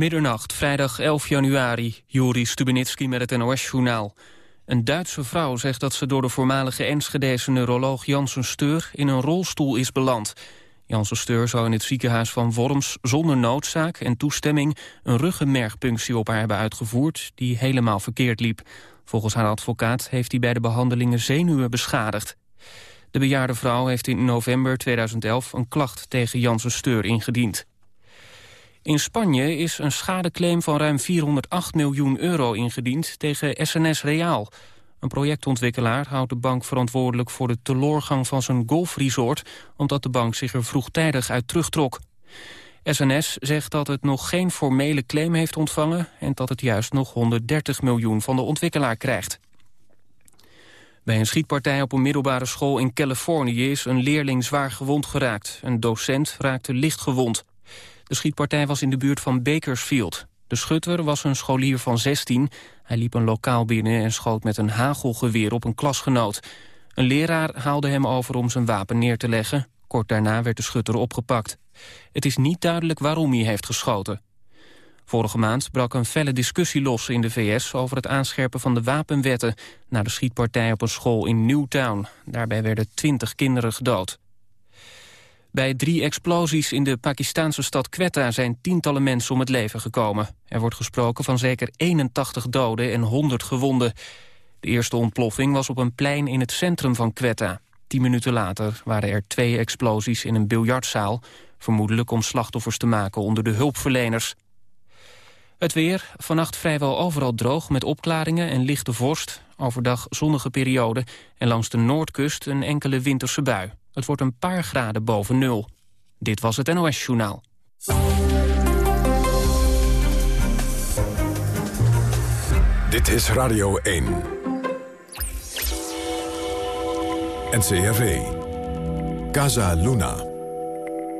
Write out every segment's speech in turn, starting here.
Middernacht, vrijdag 11 januari. Juri Stubenitski met het NOS-journaal. Een Duitse vrouw zegt dat ze door de voormalige Enschedese neuroloog Janssen Steur in een rolstoel is beland. Janssen Steur zou in het ziekenhuis van Worms zonder noodzaak en toestemming een ruggenmergpunctie op haar hebben uitgevoerd die helemaal verkeerd liep. Volgens haar advocaat heeft hij bij de behandelingen zenuwen beschadigd. De bejaarde vrouw heeft in november 2011 een klacht tegen Janssen Steur ingediend. In Spanje is een schadeclaim van ruim 408 miljoen euro ingediend tegen SNS Reaal. Een projectontwikkelaar houdt de bank verantwoordelijk voor de teloorgang van zijn golfresort... omdat de bank zich er vroegtijdig uit terugtrok. SNS zegt dat het nog geen formele claim heeft ontvangen... en dat het juist nog 130 miljoen van de ontwikkelaar krijgt. Bij een schietpartij op een middelbare school in Californië... is een leerling zwaar gewond geraakt. Een docent raakte licht gewond. De schietpartij was in de buurt van Bakersfield. De schutter was een scholier van 16. Hij liep een lokaal binnen en schoot met een hagelgeweer op een klasgenoot. Een leraar haalde hem over om zijn wapen neer te leggen. Kort daarna werd de schutter opgepakt. Het is niet duidelijk waarom hij heeft geschoten. Vorige maand brak een felle discussie los in de VS... over het aanscherpen van de wapenwetten... na de schietpartij op een school in Newtown. Daarbij werden twintig kinderen gedood. Bij drie explosies in de Pakistanse stad Quetta zijn tientallen mensen om het leven gekomen. Er wordt gesproken van zeker 81 doden en 100 gewonden. De eerste ontploffing was op een plein in het centrum van Quetta. Tien minuten later waren er twee explosies in een biljartzaal... vermoedelijk om slachtoffers te maken onder de hulpverleners. Het weer, vannacht vrijwel overal droog met opklaringen en lichte vorst. Overdag zonnige periode en langs de noordkust een enkele winterse bui. Het wordt een paar graden boven nul. Dit was het NOS Journaal. Dit is Radio 1. NCRV. Casa Luna.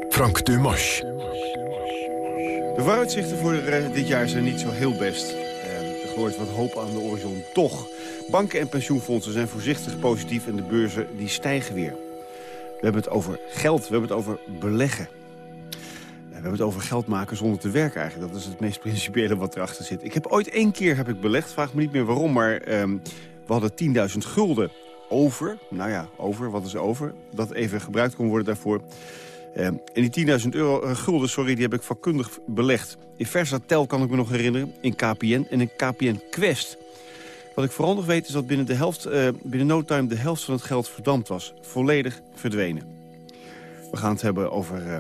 Frank Dumas. De vooruitzichten voor uh, dit jaar zijn niet zo heel best. Uh, er gloort wat hoop aan de horizon. Toch, banken en pensioenfondsen zijn voorzichtig positief... en de beurzen die stijgen weer. We hebben het over geld, we hebben het over beleggen. We hebben het over geld maken zonder te werken eigenlijk. Dat is het meest principiële wat erachter zit. Ik heb ooit één keer heb ik belegd, vraag me niet meer waarom... maar um, we hadden 10.000 gulden over. Nou ja, over, wat is over? Dat even gebruikt kon worden daarvoor. Um, en die 10.000 euro uh, gulden, sorry, die heb ik vakkundig belegd. In Versatel kan ik me nog herinneren, in KPN en in KPN Quest... Wat ik vooral nog weet is dat binnen, de helft, uh, binnen no time de helft van het geld verdampt was. Volledig verdwenen. We gaan het hebben over, uh,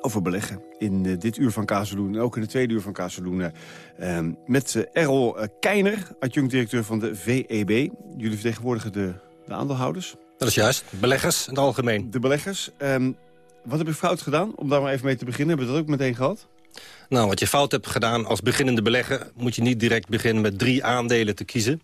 over beleggen in uh, dit uur van Kazeloen. En ook in de tweede uur van Kazeloen. Ehm, met Errol Keiner, adjunct-directeur van de VEB. Jullie vertegenwoordigen de, de aandeelhouders. Dat is juist. Beleggers in het algemeen. De beleggers. Um, wat heb ik fout gedaan? Om daar maar even mee te beginnen. Hebben we dat ook meteen gehad? Nou, wat je fout hebt gedaan als beginnende belegger... moet je niet direct beginnen met drie aandelen te kiezen.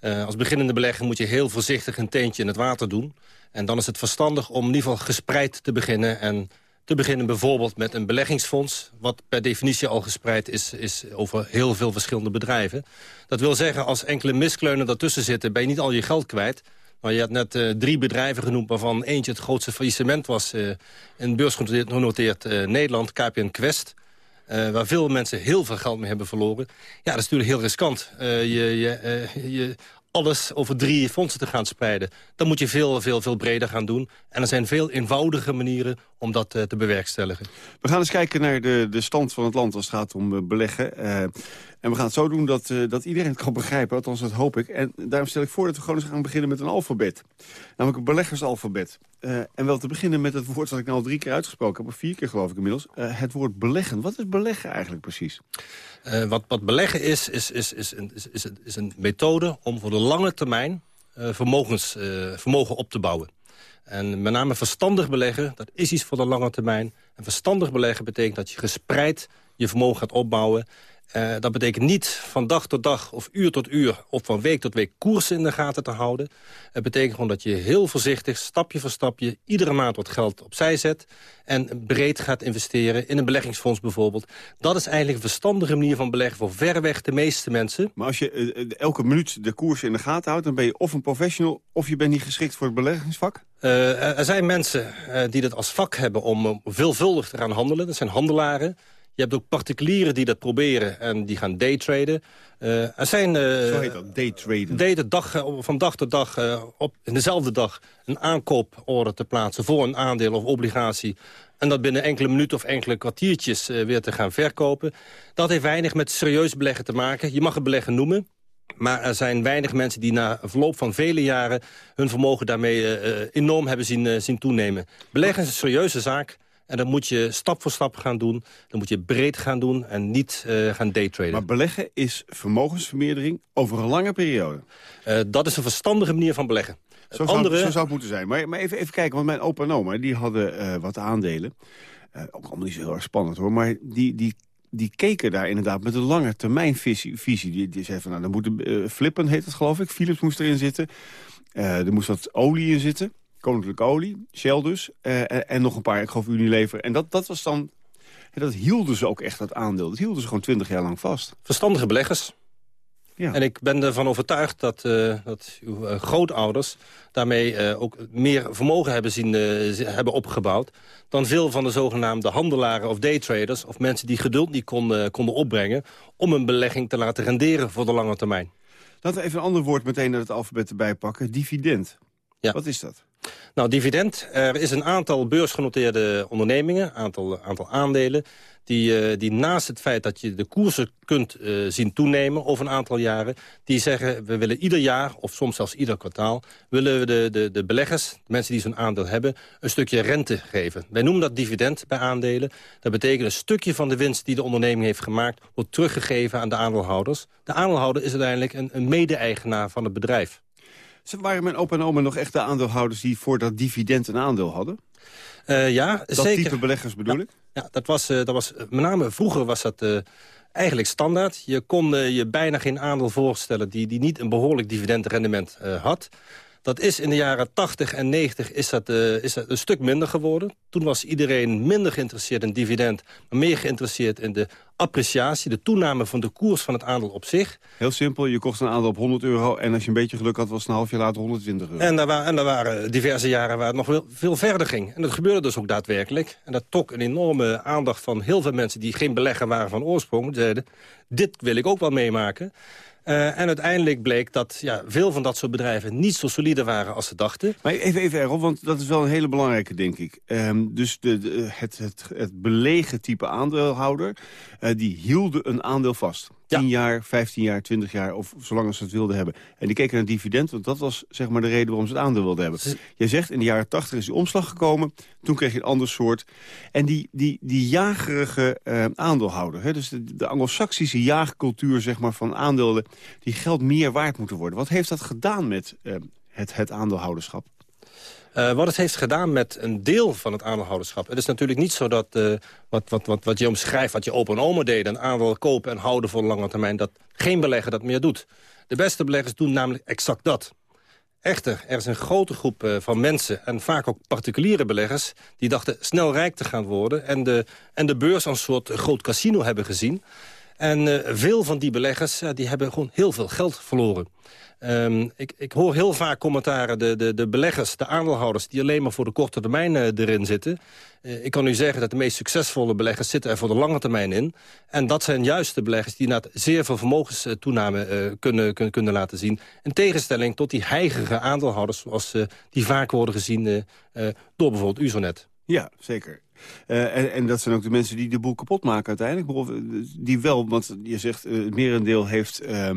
Uh, als beginnende belegger moet je heel voorzichtig een teentje in het water doen. En dan is het verstandig om in ieder geval gespreid te beginnen... en te beginnen bijvoorbeeld met een beleggingsfonds... wat per definitie al gespreid is, is over heel veel verschillende bedrijven. Dat wil zeggen, als enkele miskleunen daartussen zitten... ben je niet al je geld kwijt... Maar je had net uh, drie bedrijven genoemd waarvan eentje het grootste faillissement was... Uh, in beursgenoteerd uh, Nederland, KPN Quest. Uh, waar veel mensen heel veel geld mee hebben verloren. Ja, dat is natuurlijk heel riskant. Uh, je, je, uh, je, alles over drie fondsen te gaan spreiden. Dan moet je veel, veel, veel breder gaan doen. En er zijn veel eenvoudige manieren om dat te bewerkstelligen. We gaan eens kijken naar de, de stand van het land als het gaat om beleggen. En we gaan het zo doen dat, uh, dat iedereen het kan begrijpen, althans dat hoop ik. En daarom stel ik voor dat we gewoon eens gaan beginnen met een alfabet. Namelijk een beleggersalfabet. Uh, en wel te beginnen met het woord dat ik nou al drie keer uitgesproken heb, of vier keer geloof ik inmiddels. Uh, het woord beleggen. Wat is beleggen eigenlijk precies? wat, wat beleggen is, is, is, is, een, is, is, is een methode om voor de lange termijn vermogens, vermogen op te bouwen. En met name verstandig beleggen, dat is iets voor de lange termijn. En verstandig beleggen betekent dat je gespreid je vermogen gaat opbouwen... Uh, dat betekent niet van dag tot dag of uur tot uur... of van week tot week koersen in de gaten te houden. Het betekent gewoon dat je heel voorzichtig, stapje voor stapje... iedere maand wat geld opzij zet... en breed gaat investeren in een beleggingsfonds bijvoorbeeld. Dat is eigenlijk een verstandige manier van beleggen... voor verreweg de meeste mensen. Maar als je uh, elke minuut de koersen in de gaten houdt... dan ben je of een professional of je bent niet geschikt voor het beleggingsvak? Uh, er zijn mensen die dat als vak hebben om veelvuldig te gaan handelen. Dat zijn handelaren Je hebt ook particulieren die dat proberen en die gaan daytraden. Uh, er zijn... Uh, Zo heet dat, daytraden. Day dag, van dag tot dag op, in dezelfde dag een aankooporder te plaatsen... voor een aandeel of obligatie en dat binnen enkele minuten of enkele kwartiertjes weer te gaan verkopen. Dat heeft weinig met serieus beleggen te maken. Je mag het beleggen noemen. Maar er zijn weinig mensen die na verloop van vele jaren... hun vermogen daarmee enorm hebben zien, zien toenemen. Beleggen is een serieuze zaak. En dat moet je stap voor stap gaan doen. Dan moet je breed gaan doen en niet uh, gaan daytraden. Maar beleggen is vermogensvermeerdering over een lange periode. dat is een verstandige manier van beleggen. Zo zou, Andere... zo zou het moeten zijn. Maar, maar even, even kijken, want mijn opa en oma die hadden wat aandelen. ook allemaal niet zo heel erg spannend hoor. Maar die, die die keken daar inderdaad met een lange termijn visie. Die, die zei van, nou, dan moet uh, Flippen, heet het geloof ik. Philips moest erin zitten. Uh, er moest wat olie in zitten. Koninklijke olie, Shell dus. Uh, en nog een paar, ik geloof Unilever. En dat, dat was dan... Dat hielden ze ook echt, dat aandeel. Dat hielden ze gewoon twintig jaar lang vast. Verstandige beleggers. Ja. En ik ben ervan overtuigd dat, uh, dat uw uh, grootouders daarmee uh, ook meer vermogen hebben, zien, hebben opgebouwd... dan veel van de zogenaamde handelaren of daytraders... of mensen die geduld niet konden, konden opbrengen... om een belegging te laten renderen voor de lange termijn. Laten we even een ander woord meteen naar het alfabet erbij pakken. Dividend. Ja. Wat is dat? Nou, dividend. Er is een aantal beursgenoteerde ondernemingen, aantal, aantal aandelen... Die, uh, die naast het feit dat je de koersen kunt uh, zien toenemen over een aantal jaren... die zeggen, we willen ieder jaar, of soms zelfs ieder kwartaal... willen we de, de, de beleggers, de mensen die zo'n aandeel hebben... een stukje rente geven. Wij noemen dat dividend bij aandelen. Dat betekent een stukje van de winst die de onderneming heeft gemaakt... wordt teruggegeven aan de aandeelhouders. De aandeelhouder is uiteindelijk een, een mede-eigenaar van het bedrijf. Waren mijn opa en oma nog echt de aandeelhouders... die voor dat dividend een aandeel hadden? Uh, ja, dat zeker. type beleggers bedoel ik? Ja, dat was, uh, dat was met name vroeger was dat uh, eigenlijk standaard. Je kon je bijna geen aandeel voorstellen die, die niet een behoorlijk dividendrendement had. Dat is in de jaren 80 en 90 is dat, is dat een stuk minder geworden. Toen was iedereen minder geïnteresseerd in dividend... maar meer geïnteresseerd in de appreciatie, de toename van de koers van het aandeel op zich. Heel simpel, je kocht een aandeel op 100 euro... en als je een beetje geluk had, was het een half jaar later 120 euro. En er, waren, en waren diverse jaren waar het nog veel verder ging. En dat gebeurde dus ook daadwerkelijk. En dat trok een enorme aandacht van heel veel mensen... die geen belegger waren van oorsprong. Die zeiden, dit wil ik ook wel meemaken. Uh, en uiteindelijk bleek dat ja, veel van dat soort bedrijven niet zo solide waren als ze dachten. Maar even, even Errol, want dat is wel een hele belangrijke, denk ik. Um, dus de, het, het, het belegen type aandeelhouder, uh, die hielden een aandeel vast. 10 jaar, 15 jaar, 20 jaar, of zolang ze het wilden hebben. En die keken naar dividend, want dat was zeg maar de reden waarom ze het aandeel wilden hebben. Jij zegt, in de jaren 80 is die omslag gekomen. Toen kreeg je een ander soort. En die, die, die jagerige uh, aandeelhouder, hè, dus de, de anglo-saxische jaagcultuur zeg maar, van aandelen... die geld meer waard moeten worden. Wat heeft dat gedaan met uh, het, het aandeelhouderschap? Uh, wat het heeft gedaan met een deel van het aandeelhouderschap. Het is natuurlijk niet zo dat uh, wat, wat, wat, wat je omschrijft, wat je open en oma deed... een aandeel kopen en houden voor lange termijn... dat geen belegger dat meer doet. De beste beleggers doen namelijk exact dat. Echter, er is een grote groep uh, van mensen, en vaak ook particuliere beleggers... die dachten snel rijk te gaan worden... en de, en de beurs als een soort groot casino hebben gezien... En uh, veel van die beleggers die hebben gewoon heel veel geld verloren. Um, ik, ik, hoor heel vaak commentaren, de, de, de, beleggers, de aandeelhouders... die alleen maar voor de korte termijn uh, erin zitten. Uh, ik kan u zeggen dat de meest succesvolle beleggers zitten er voor de lange termijn in. En dat zijn juist de beleggers die net zeer veel vermogenstoename uh, kunnen, kunnen, kunnen laten zien. In tegenstelling tot die heigere aandeelhouders... zoals die vaak worden gezien door bijvoorbeeld u zo net. Ja, zeker. Uh, en, dat zijn ook de mensen die de boel kapot maken uiteindelijk. Die wel, want je zegt uh, het merendeel heeft uh,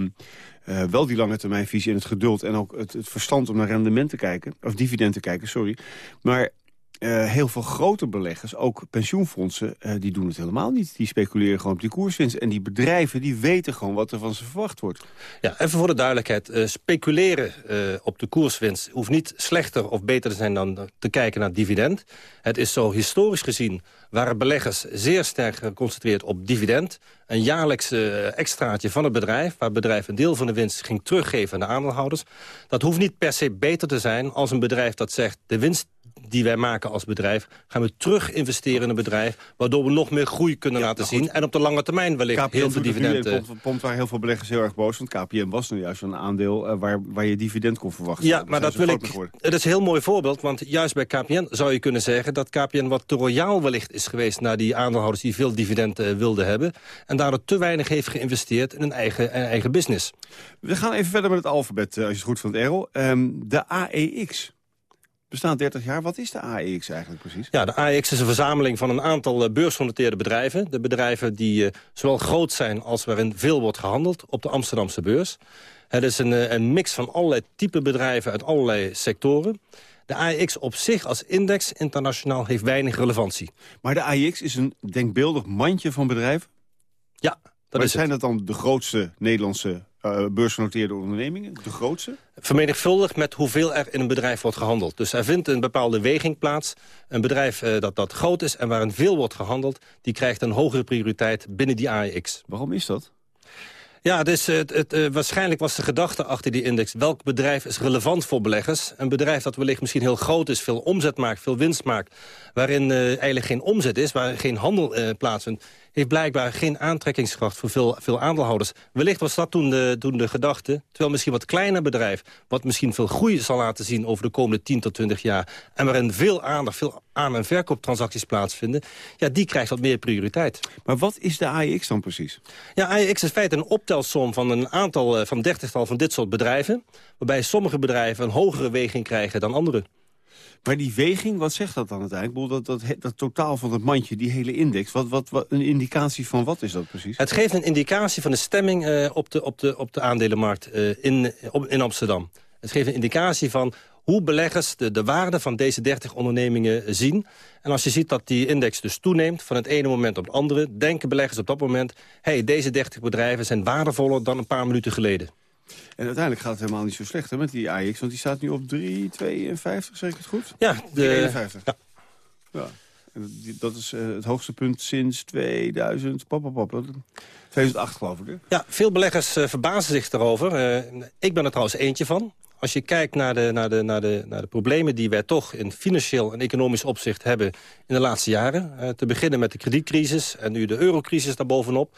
wel die lange termijn visie en het geduld... en ook het, het verstand om naar rendement te kijken, of dividend te kijken, sorry. Maar uh, heel veel grote beleggers, ook pensioenfondsen, uh, die doen het helemaal niet. Die speculeren gewoon op die koerswinst. En die bedrijven die weten gewoon wat er van ze verwacht wordt. Ja, even voor de duidelijkheid. Uh, speculeren op de koerswinst hoeft niet slechter of beter te zijn dan te kijken naar dividend. Het is zo historisch gezien waren beleggers zeer sterk geconcentreerd op dividend. Een jaarlijks extraatje van het bedrijf... waar het bedrijf een deel van de winst ging teruggeven aan de aandeelhouders. Dat hoeft niet per se beter te zijn als een bedrijf dat zegt... de winst die wij maken als bedrijf... gaan we terug investeren in een bedrijf... waardoor we nog meer groei kunnen laten zien. En op de lange termijn wellicht heel veel dividenden. Pompt, pompt waar heel veel beleggers heel erg boos. Want KPN was nu juist een aandeel uh, waar, waar je dividend kon verwachten. Ja, maar dat wil ik... Het is een heel mooi voorbeeld. Want juist bij KPN zou je kunnen zeggen... dat KPN wat te royaal wellicht is geweest... naar die aandeelhouders die veel dividend uh, wilden hebben. En daardoor te weinig heeft geïnvesteerd in een eigen, een eigen business. We gaan even verder met het alfabet, uh, als je het goed vindt, Errol. Um, de AEX bestaat 30 jaar. Wat is de AEX eigenlijk precies? Ja, de AEX is een verzameling van een aantal beursgenoteerde bedrijven. De bedrijven die uh, zowel groot zijn als waarin veel wordt gehandeld op de Amsterdamse beurs. Het is een, een mix van allerlei type bedrijven uit allerlei sectoren. De AEX op zich als index internationaal heeft weinig relevantie. Maar de AEX is een denkbeeldig mandje van bedrijven? Ja, maar zijn het. dat dan de grootste Nederlandse uh, beursgenoteerde ondernemingen? De grootste? Vermenigvuldigd met hoeveel er in een bedrijf wordt gehandeld. Dus er vindt een bepaalde weging plaats. Een bedrijf uh, dat, dat groot is en waarin veel wordt gehandeld... die krijgt een hogere prioriteit binnen die AEX. Waarom is dat? Ja, dus het, het, uh, waarschijnlijk was de gedachte achter die index... welk bedrijf is relevant voor beleggers? Een bedrijf dat wellicht misschien heel groot is, veel omzet maakt, veel winst maakt... waarin uh, eigenlijk geen omzet is, waar geen handel uh, plaatsvindt... heeft blijkbaar geen aantrekkingskracht voor veel, veel aandeelhouders. Wellicht was dat toen de, toen de gedachte. Terwijl misschien wat kleiner bedrijf... wat misschien veel groei zal laten zien over de komende 10 tot 20 jaar... en waarin veel aandacht, veel aan- en verkooptransacties plaatsvinden... ja, die krijgt wat meer prioriteit. Maar wat is de AEX dan precies? Ja, AEX is in feite een optelsom van een aantal, uh, van dertigtal van dit soort bedrijven... waarbij sommige bedrijven een hogere weging krijgen dan andere. Maar die weging, wat zegt dat dan uiteindelijk? Dat, dat, dat, totaal van het mandje, die hele index, wat, wat, wat, een indicatie van wat is dat precies? Het geeft een indicatie van de stemming uh, op, de, op, de, op de aandelenmarkt uh, in, op, in Amsterdam. Het geeft een indicatie van hoe beleggers de, de waarde van deze 30 ondernemingen zien. En als je ziet dat die index dus toeneemt van het ene moment op het andere... denken beleggers op dat moment... hey, deze 30 bedrijven zijn waardevoller dan een paar minuten geleden. En uiteindelijk gaat het helemaal niet zo slecht hè, met die AX, want die staat nu op 3,52, zeg ik het goed? Ja, de, 51. Ja. ja. En dat is uh, het hoogste punt sinds 2000, pop, pop, pop, 2008 geloof ik. Hè? Ja, veel beleggers uh, verbazen zich daarover. Uh, ik ben er trouwens eentje van. Als je kijkt naar de, naar, de, naar, de, naar de problemen die wij toch in financieel en economisch opzicht hebben in de laatste jaren. Te beginnen met de kredietcrisis en nu de eurocrisis daarbovenop.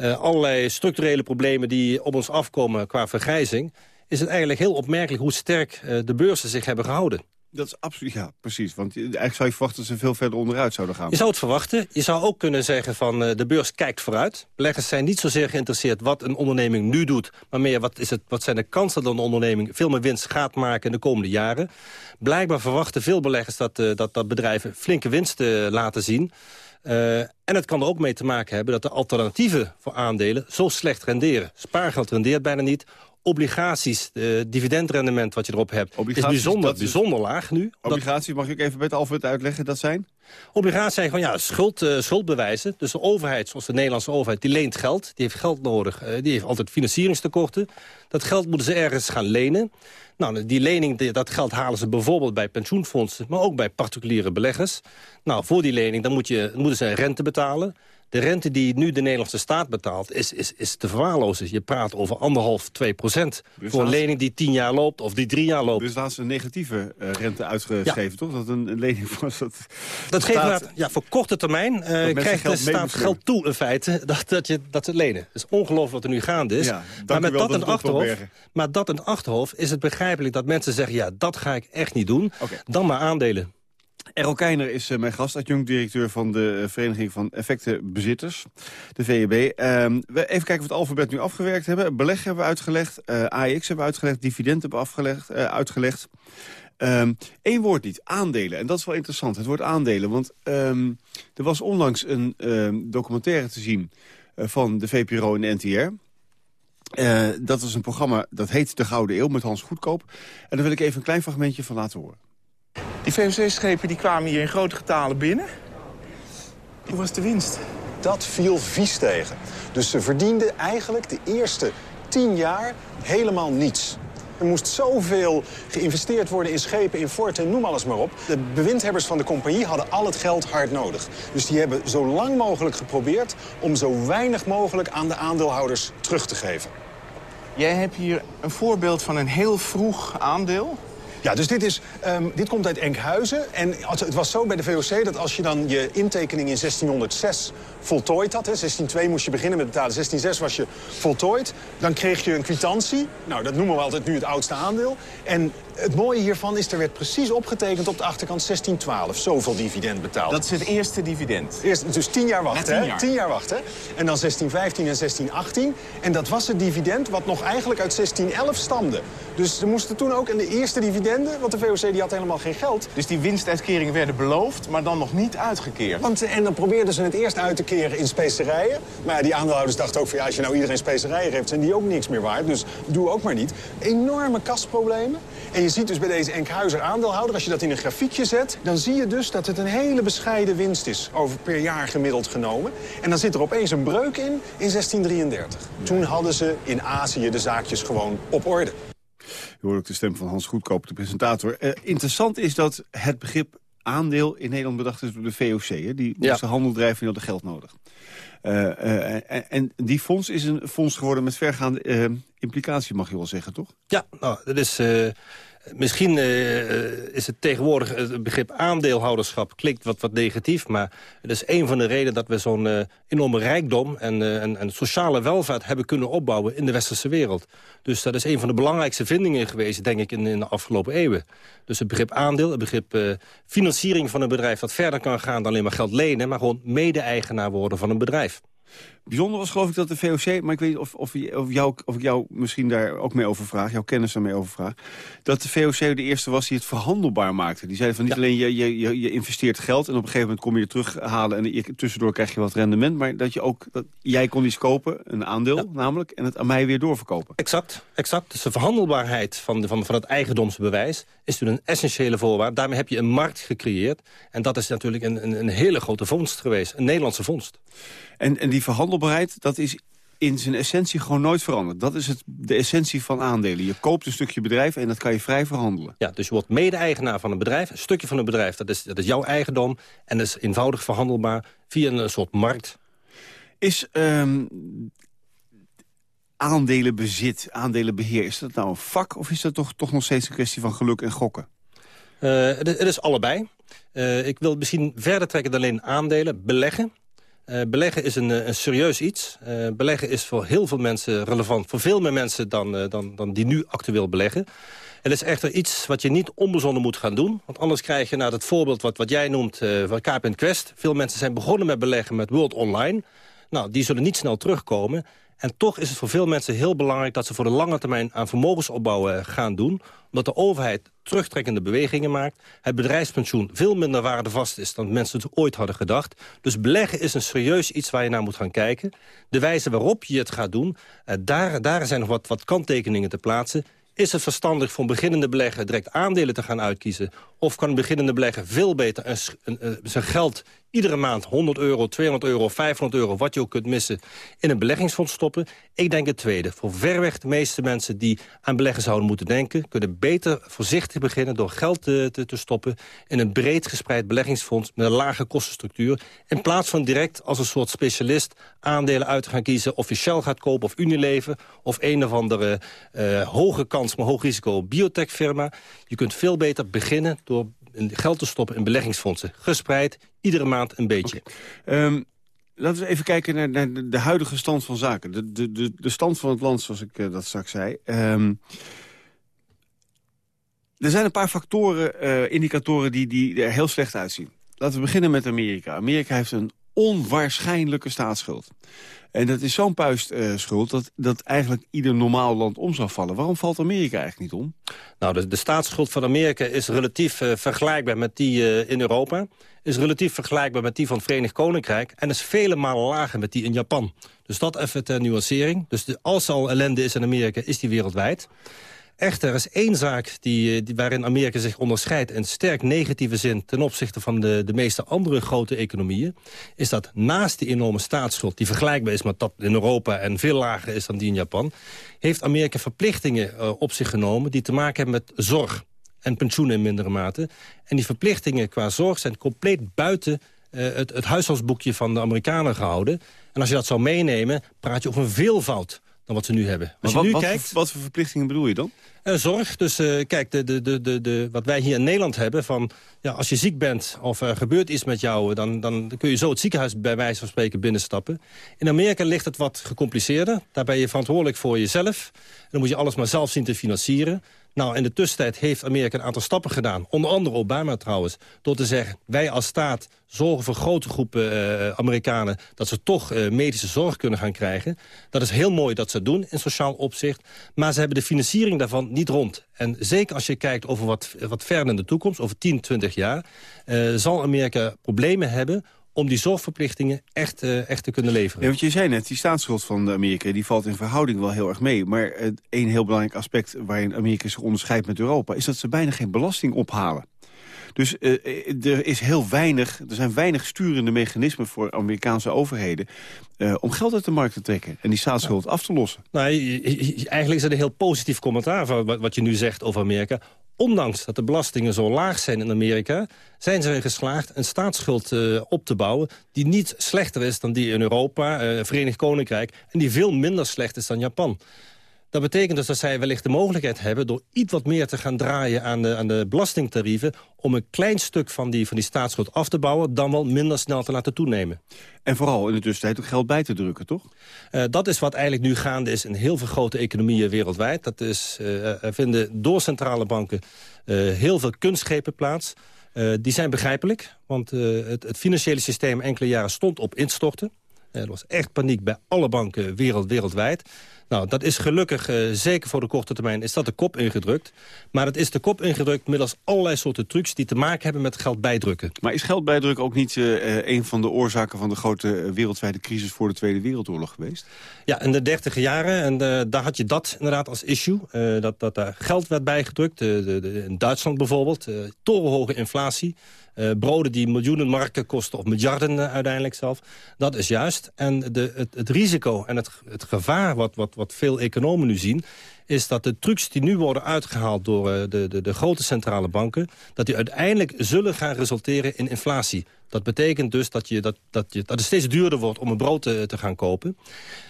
Uh, allerlei structurele problemen die op ons afkomen qua vergrijzing... is het eigenlijk heel opmerkelijk hoe sterk uh, de beurzen zich hebben gehouden. Dat is absoluut, ja, precies. Want eigenlijk zou je verwachten dat ze veel verder onderuit zouden gaan. Je zou het verwachten. Je zou ook kunnen zeggen van uh, de beurs kijkt vooruit. Beleggers zijn niet zozeer geïnteresseerd wat een onderneming nu doet... maar meer wat, is het, wat zijn de kansen dat een onderneming veel meer winst gaat maken in de komende jaren. Blijkbaar verwachten veel beleggers dat, uh, dat, dat bedrijven flinke winsten laten zien... Uh, en het kan er ook mee te maken hebben dat de alternatieven voor aandelen zo slecht renderen. Spaargeld rendeert bijna niet. Obligaties, uh, dividendrendement wat je erop hebt, Obligaties, is bijzonder, is, bijzonder laag nu. Obligaties, mag ik even met Alfred uitleggen, dat zijn? Obligaties zijn gewoon ja, schuld, uh, schuldbewijzen. Dus de overheid, zoals de Nederlandse overheid, die leent geld. Die heeft geld nodig. Uh, die heeft altijd financieringstekorten. Dat geld moeten ze ergens gaan lenen. Nou, die lening, dat geld halen ze bijvoorbeeld bij pensioenfondsen... maar ook bij particuliere beleggers. Nou, voor die lening dan moet je, moeten ze rente betalen. De rente die nu de Nederlandse staat betaalt is, is, is te verwaarlozen. Je praat over anderhalf, twee procent. Dus voor een lening die tien jaar loopt of die drie jaar loopt. Dus laatst een negatieve uh, rente uitgegeven, ja. toch? Dat een, een lening was. Dat, dat geeft staat, ja, voor korte termijn uh, krijgt de staat geld toe in feite dat, dat, je, dat ze lenen. Het is ongelooflijk wat er nu gaande is. Ja, maar met dat, dat in achterhoofd, maar dat in achterhoofd is het begrijpelijk dat mensen zeggen... ja, dat ga ik echt niet doen. Okay. Dan maar aandelen. Errol Keijner is uh, mijn gast, adjunct-directeur van de uh, Vereniging van Effectenbezitters, de VEB. Um, we even kijken of we het alfabet nu afgewerkt hebben. Beleg hebben we uitgelegd, uh, AX hebben we uitgelegd, dividend hebben we afgelegd, uitgelegd. Eén woord niet, aandelen. En dat is wel interessant, het woord aandelen. Want um, er was onlangs een documentaire te zien van de VPRO en de NTR... Dat is een programma dat heet De Gouden Eeuw met Hans Goedkoop. En daar wil ik even een klein fragmentje van laten horen. Die VOC-schepen die kwamen hier in grote getalen binnen. Hoe was de winst? Dat viel vies tegen. Dus ze verdienden eigenlijk de eerste tien jaar helemaal niets. Er moest zoveel geïnvesteerd worden in schepen, in forten, noem alles maar op. De bewindhebbers van de compagnie hadden al het geld hard nodig. Dus die hebben zo lang mogelijk geprobeerd om zo weinig mogelijk aan de aandeelhouders terug te geven. Jij hebt hier een voorbeeld van een heel vroeg aandeel. Ja, dus dit, is, ehm, dit komt uit Enkhuizen. En het was zo bij de VOC dat als je dan je intekening in 1606 voltooid had... 1602 moest je beginnen met betalen, 1606 was je voltooid... dan kreeg je een kwitantie. Nou, dat noemen we altijd nu het oudste aandeel. En het mooie hiervan is, er werd precies opgetekend op de achterkant 1612. Zoveel dividend betaald. Dat is het eerste dividend? Eerst, dus tien jaar wachten? Tien jaar wachten. En dan 1615 en 1618. En dat was het dividend wat nog eigenlijk uit 1611 stamde. Dus ze moesten toen ook in de eerste dividenden... want de VOC die had helemaal geen geld. Dus die winstuitkeringen werden beloofd, maar dan nog niet uitgekeerd? Want, en dan probeerden ze het eerst uit te keren in specerijen. Maar ja, die aandeelhouders dachten ook van... ja, als je nou iedereen specerijen geeft, zijn die ook niks meer waard. Dus doe ook maar niet. Enorme kasproblemen. En je ziet dus bij deze Enkhuizer aandeelhouder, als je dat in een grafiekje zet... dan zie je dus dat het een hele bescheiden winst is, over per jaar gemiddeld genomen. En dan zit er opeens een breuk in, in 1633. Toen hadden ze in Azië de zaakjes gewoon op orde. U hoort ook de stem van Hans Goedkoop, de presentator. Uh, interessant is dat het begrip aandeel in Nederland bedacht is door de VOC. Hè? Die ja. moesten handel drijven en hadden geld nodig. Uh, uh, en die fonds is een fonds geworden met vergaande implicatie, mag je wel zeggen, toch? Ja, nou, dat is Misschien uh, is het tegenwoordig het begrip aandeelhouderschap klinkt wat, wat negatief. Maar het is een van de redenen dat we zo'n uh, enorme rijkdom en, uh, en, en, sociale welvaart hebben kunnen opbouwen in de westerse wereld. Dus dat is een van de belangrijkste vindingen geweest, denk ik, in, in de afgelopen eeuwen. Dus het begrip aandeel, het begrip financiering van een bedrijf dat verder kan gaan dan alleen maar geld lenen, maar gewoon mede-eigenaar worden van een bedrijf. Bijzonder was geloof ik dat de VOC, maar ik weet niet of, of, of, jou, of ik jou misschien daar ook mee over vraag, jouw kennis daarmee over vraag, dat de VOC de eerste was die het verhandelbaar maakte. Die zei van niet alleen je, je, je investeert geld en op een gegeven moment kom je het terughalen en je, tussendoor krijg je wat rendement, maar dat je ook, dat jij kon iets kopen, een aandeel namelijk, en het aan mij weer doorverkopen. Exact, exact. Dus de verhandelbaarheid van, de, van, van het eigendomsbewijs is toen een essentiële voorwaarde. Daarmee heb je een markt gecreëerd en dat is natuurlijk een, een, een hele grote vondst geweest, een Nederlandse vondst. En, en die verhandelbaarheid, dat is in zijn essentie gewoon nooit veranderd. Dat is het, de essentie van aandelen. Je koopt een stukje bedrijf en dat kan je vrij verhandelen. Ja, dus je wordt mede-eigenaar van een bedrijf. Een stukje van een bedrijf, dat is, dat is jouw eigendom. En dat is eenvoudig verhandelbaar via een soort markt. Is um, aandelenbezit, aandelenbeheer, is dat nou een vak... of is dat toch, toch nog steeds een kwestie van geluk en gokken? Uh, het, het, is allebei. Uh, ik wil misschien verder trekken dan alleen aandelen. Beleggen uh, beleggen is een, eh, een serieus iets. Uh, beleggen is voor heel veel mensen relevant. Voor veel meer mensen dan, dan, dan die nu actueel beleggen. Het is echter iets wat je niet onbezonnen moet gaan doen. Want anders krijg je naar het voorbeeld wat, wat jij noemt van Kaap Quest. Veel mensen zijn begonnen met beleggen met World Online. Nou, die zullen niet snel terugkomen. En toch is het voor veel mensen heel belangrijk... dat ze voor de lange termijn aan vermogensopbouw eh, gaan doen. Omdat de overheid terugtrekkende bewegingen maakt. Het bedrijfspensioen veel minder waardevast is dan mensen het ooit hadden gedacht. Dus beleggen is een serieus iets waar je naar moet gaan kijken. De wijze waarop je het gaat doen, eh, daar, daar zijn nog wat, wat kanttekeningen te plaatsen. Is het verstandig voor beginnende belegger direct aandelen te gaan uitkiezen? Of kan een beginnende belegger veel beter zijn geld iedere maand 100 euro, 200 euro, 500 euro... wat je ook kunt missen, in een beleggingsfonds stoppen? Ik denk het tweede. Voor verweg de meeste mensen die aan beleggen zouden moeten denken... kunnen beter voorzichtig beginnen door geld te, te, te stoppen... in een breed gespreid beleggingsfonds met een lage kostenstructuur... in plaats van direct als een soort specialist aandelen uit te gaan kiezen... of je Shell gaat kopen of Unilever... of een of andere uh, hoge kans, maar hoog risico biotechfirma. Je kunt veel beter beginnen door geld te stoppen in beleggingsfondsen. Gespreid, iedere maand een beetje. Ehm, laten we even kijken naar, de huidige stand van zaken. De, de, de, stand van het land, zoals ik uh, dat straks zei. Um, er zijn een paar factoren, uh, indicatoren die, die er heel slecht uitzien. Laten we beginnen met Amerika. Amerika heeft een onwaarschijnlijke staatsschuld. En dat is zo'n puistschuld uh, dat, dat eigenlijk ieder normaal land om zou vallen. Waarom valt Amerika eigenlijk niet om? Nou, de, de staatsschuld van Amerika is relatief uh, vergelijkbaar met die uh, in Europa. Is relatief vergelijkbaar met die van het Verenigd Koninkrijk. En is vele malen lager met die in Japan. Dus dat even ter nuancering. Dus de, als al ellende is in Amerika, is die wereldwijd. Echter, er is één zaak die, eh, die, waarin Amerika zich onderscheidt... in sterk negatieve zin ten opzichte van de, de meeste andere grote economieën... is dat naast die enorme staatsschuld, die vergelijkbaar is met dat in Europa... en veel lager is dan die in Japan... heeft Amerika verplichtingen uh, op zich genomen die te maken hebben met zorg en pensioenen in mindere mate. En die verplichtingen qua zorg zijn compleet buiten uh, het, het van de Amerikanen gehouden. En als je dat zou meenemen, praat je over een veelvoud dan wat ze nu hebben. Als je wat, nu wat, kijkt, wat voor verplichtingen bedoel je dan? Uh, zorg. Dus uh, kijk, de, de, de, de, wat wij hier in Nederland hebben... van ja, als je ziek bent of er gebeurt iets met jou... Dan, dan kun je zo het ziekenhuis bij wijze van spreken binnenstappen. In Amerika ligt het wat gecompliceerder. Daar ben je verantwoordelijk voor jezelf. En dan moet je alles maar zelf zien te financieren. Nou, in de tussentijd heeft Amerika een aantal stappen gedaan. Onder andere Obama trouwens. Door te zeggen, wij als staat zorgen voor grote groepen uh, Amerikanen... dat ze toch uh, medische zorg kunnen gaan krijgen. Dat is heel mooi dat ze doen in sociaal opzicht. Maar ze hebben de financiering daarvan niet rond. En zeker als je kijkt over wat, wat verder in de toekomst, over 10, 20 jaar... Uh, zal Amerika problemen hebben om die zorgverplichtingen echt, uh, echt te kunnen leveren. Ja, want je zei net, die staatsschuld van Amerika die valt in verhouding wel heel erg mee. Maar uh, een heel belangrijk aspect waarin Amerika zich onderscheidt met Europa... is dat ze bijna geen belasting ophalen. Dus uh, er, is heel weinig, er zijn weinig sturende mechanismen voor Amerikaanse overheden... Uh, om geld uit de markt te trekken en die staatsschuld af te lossen. Nou, eigenlijk is het een heel positief commentaar van wat je nu zegt over Amerika ondanks dat de belastingen zo laag zijn in Amerika... zijn ze erin geslaagd een staatsschuld uh, op te bouwen... die niet slechter is dan die in Europa, uh, Verenigd Koninkrijk... en die veel minder slecht is dan Japan. Dat betekent dus dat zij wellicht de mogelijkheid hebben... door iets wat meer te gaan draaien aan de, aan de belastingtarieven... om een klein stuk van die, van die staatsschuld af te bouwen... dan wel minder snel te laten toenemen. En vooral in de tussentijd ook geld bij te drukken, toch? Uh, dat is wat eigenlijk nu gaande is in heel veel grote economieën wereldwijd. Dat is, uh, er vinden door centrale banken uh, heel veel kunstgrepen plaats... Die zijn begrijpelijk, want het, het, financiële systeem enkele jaren stond op instorten. Er was echt paniek bij alle banken wereld, wereldwijd. Nou, dat is gelukkig, uh, zeker voor de korte termijn, is dat de kop ingedrukt. Maar het is de kop ingedrukt middels allerlei soorten trucs... die te maken hebben met geld bijdrukken. Maar is geld bijdrukken ook niet uh, een van de oorzaken... van de grote wereldwijde crisis voor de Tweede Wereldoorlog geweest? Ja, in de dertiger jaren. En uh, daar had je dat inderdaad als issue. dat, dat daar geld werd bijgedrukt. De, de, in Duitsland bijvoorbeeld. torenhoge inflatie. Uh, broden die miljoenen marken kosten, of miljarden uh, uiteindelijk zelf. Dat is juist. En de, het, het risico en het, het gevaar wat, wat, wat veel economen nu zien is dat de trucs die nu worden uitgehaald door uh, de, de, de grote centrale banken... dat die uiteindelijk zullen gaan resulteren in inflatie. Dat betekent dus dat, je, dat, dat, je, dat het steeds duurder wordt om een brood te, te gaan kopen.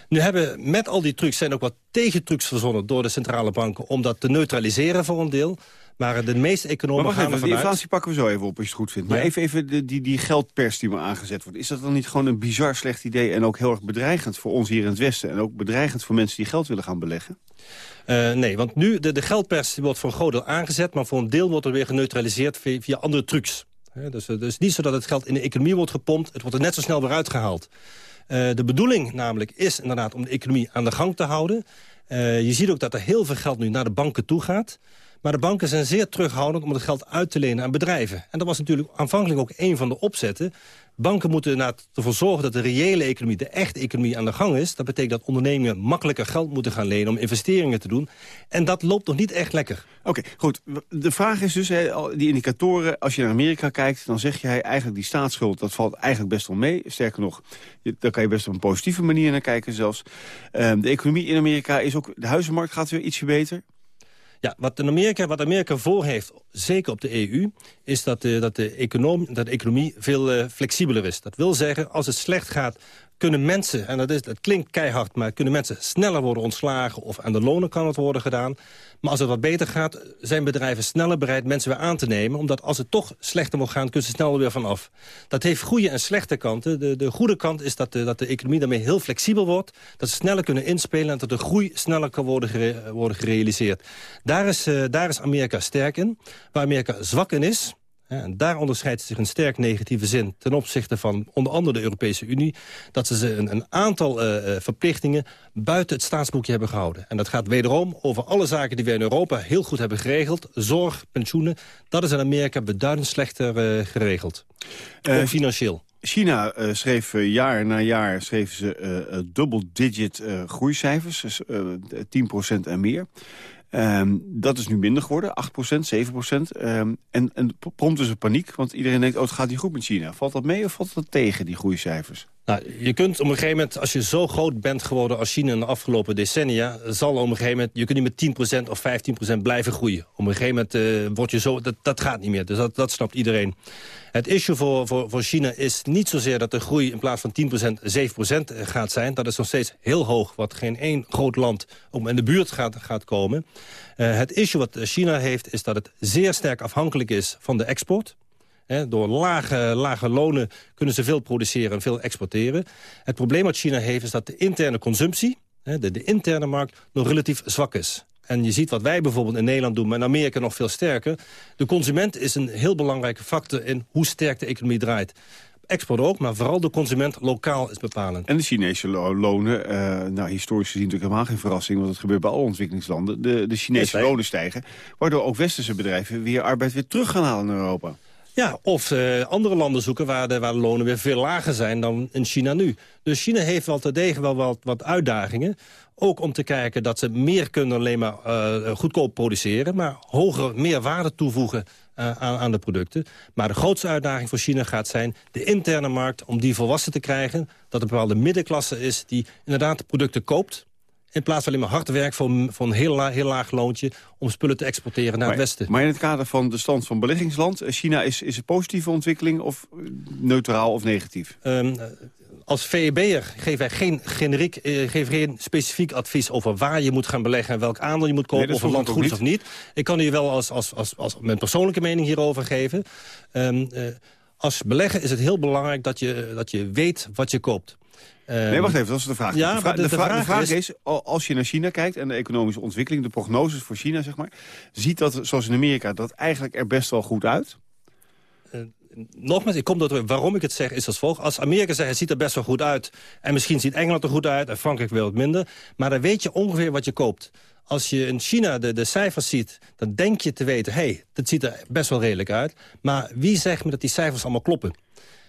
Nu hebben met al die trucs zijn ook wat tegentrucs verzonnen door de centrale banken... om dat te neutraliseren voor een deel. Maar de meeste economen maar gaan even, ervan Die uit... inflatie pakken we zo even op als je het goed vindt. Maar Ja. even, even de, die, die geldpers die maar aangezet wordt. Is dat dan niet gewoon een bizar slecht idee... en ook heel erg bedreigend voor ons hier in het Westen... en ook bedreigend voor mensen die geld willen gaan beleggen? Uh, nee, want nu, de, de geldpers wordt voor een groot deel aangezet... maar voor een deel wordt er weer geneutraliseerd via, via andere trucs. Dus het is niet zo dat het geld in de economie wordt gepompt... het wordt er net zo snel weer uitgehaald. Uh, de bedoeling namelijk is inderdaad om de economie aan de gang te houden. Uh, je ziet ook dat er heel veel geld nu naar de banken toe gaat... Maar de banken zijn zeer terughoudend om het geld uit te lenen aan bedrijven. En dat was natuurlijk aanvankelijk ook een van de opzetten. Banken moeten er ervoor zorgen dat de reële economie, de echte economie aan de gang is. Dat betekent dat ondernemingen makkelijker geld moeten gaan lenen om investeringen te doen. En dat loopt nog niet echt lekker. Oké, goed. De vraag is dus, die indicatoren, als je naar Amerika kijkt... dan zeg jij eigenlijk die staatsschuld, dat valt eigenlijk best wel mee. Sterker nog, daar kan je best op een positieve manier naar kijken zelfs. Um, de economie in Amerika is ook, de huizenmarkt gaat weer ietsje beter. Ja, wat, in Amerika, wat Amerika voor heeft, zeker op de EU... is dat de, dat de, economie, dat de economie veel uh, flexibeler is. Dat wil zeggen, als het slecht gaat, kunnen mensen... en dat, is, dat klinkt keihard, maar kunnen mensen sneller worden ontslagen... of aan de lonen kan het worden gedaan. Maar als het wat beter gaat, zijn bedrijven sneller bereid mensen weer aan te nemen. Omdat als het toch slechter moet gaan, kunnen ze sneller weer vanaf. Dat heeft goede en slechte kanten. De, de goede kant is dat de, dat de economie daarmee heel flexibel wordt. Dat ze sneller kunnen inspelen en dat de groei sneller kan worden, gere, worden gerealiseerd. Daar is, uh, daar is Amerika sterk in. Waar Amerika zwak in is, en daar onderscheidt zich een sterk negatieve zin ten opzichte van onder andere de Europese Unie... dat ze een, een aantal uh, verplichtingen buiten het staatsboekje hebben gehouden. En dat gaat wederom over alle zaken die wij in Europa heel goed hebben geregeld. Zorg, pensioenen, dat is in Amerika beduidend slechter uh, geregeld. Uh, financieel. China uh, schreef uh, jaar na jaar schreef ze uh, double-digit groeicijfers, dus 10% en meer. Um, dat is nu minder geworden, 8%, 7%. Um, en, en prompt is er paniek, want iedereen denkt... oh, het gaat niet goed met China. Valt dat mee of valt dat tegen, die groeicijfers? Nou, je kunt op een gegeven moment, als je zo groot bent geworden als China in de afgelopen decennia, zal op een gegeven moment, je kunt niet met 10% of 15% blijven groeien. Op een gegeven moment uh, je zo, dat, dat gaat niet meer. Dus dat, dat snapt iedereen. Het issue voor, voor, voor China is niet zozeer dat de groei in plaats van 10% 7% gaat zijn. Dat is nog steeds heel hoog, wat geen één groot land om in de buurt gaat, gaat komen. Uh, het issue wat China heeft, is dat het zeer sterk afhankelijk is van de export door lage, lage lonen kunnen ze veel produceren en veel exporteren. Het probleem wat China heeft is dat de interne consumptie, de, de interne markt, nog relatief zwak is. En je ziet wat wij bijvoorbeeld in Nederland doen, maar in Amerika nog veel sterker. De consument is een heel belangrijke factor in hoe sterk de economie draait export ook, maar vooral de consument lokaal is bepalend. En de Chinese lonen, uh, nou historisch gezien natuurlijk helemaal geen verrassing... want dat gebeurt bij alle ontwikkelingslanden. De, de Chinese lonen stijgen, waardoor ook westerse bedrijven... weer arbeid weer terug gaan halen in Europa. Ja, of uh, andere landen zoeken waar de, waar lonen weer veel lager zijn dan in China nu. Dus China heeft wel te degen wel wat, wat uitdagingen. Ook om te kijken dat ze meer kunnen alleen maar uh, goedkoop produceren... maar hoger, meer waarde toevoegen uh, aan, aan, de producten. Maar de grootste uitdaging voor China gaat zijn de interne markt... om die volwassen te krijgen, dat een bepaalde middenklasse is... die inderdaad de producten koopt in plaats van alleen maar hard werk voor, voor een heel, heel laag loontje... om spullen te exporteren naar het Westen. Maar in het kader van de stand van beleggingsland... Eh, China is, is een positieve ontwikkeling of eh, neutraal of negatief? Um, als VEB'er geven wij geen, generiek, uh, geven geen specifiek advies over waar je moet gaan beleggen... en welk aandeel je moet kopen, nee, of een land goed is of niet. Ik kan u wel als, als, als, als mijn persoonlijke mening hierover geven. Um, uh, als beleggen is het heel belangrijk dat je, dat je weet wat je koopt nee, wacht even, dat is de vraag. Ja, de, vraag, de, vraag, is... als je naar China kijkt en de economische ontwikkeling... de prognoses voor China, zeg maar... ziet dat, zoals in Amerika, dat eigenlijk er best wel goed uit? Uh, nogmaals, ik kom dat, waarom ik het zeg is als volgt. Als Amerika zegt, het ziet er best wel goed uit... en misschien ziet Engeland er goed uit en Frankrijk wil het minder... maar dan weet je ongeveer wat je koopt. Als je in China de, de cijfers ziet, dan denk je te weten... hé, hey, dat ziet er best wel redelijk uit. Maar wie zegt me dat die cijfers allemaal kloppen?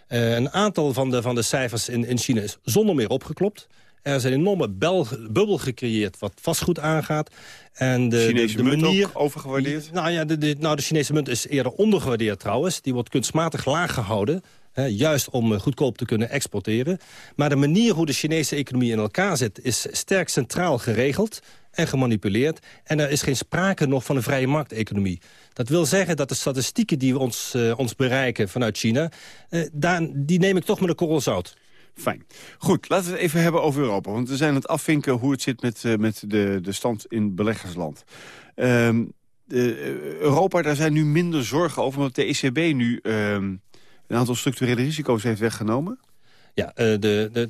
Uh, een aantal van de, van de cijfers in, in China is zonder meer opgeklopt. Er is een enorme bel, bubbel gecreëerd wat vastgoed aangaat. En de, Chinese de, de manier, overgewaardeerd? Nou ja, de, de, nou, de Chinese munt is eerder ondergewaardeerd trouwens. Die wordt kunstmatig laag gehouden. Hè, juist om eh, goedkoop te kunnen exporteren. Maar de manier hoe de Chinese economie in elkaar zit... is sterk centraal geregeld en gemanipuleerd. En er is geen sprake nog van een vrije markteconomie. Dat wil zeggen dat de statistieken die we ons, uh, ons bereiken vanuit China... Uh, daar, die neem ik toch met een korrel zout. Fijn. Goed, laten we het even hebben over Europa. Want we zijn aan het afvinken hoe het zit met, uh, met de, de stand in beleggersland. Um, de, Europa, daar zijn nu minder zorgen over... omdat de ECB nu um, een aantal structurele risico's heeft weggenomen. Ja, de, de,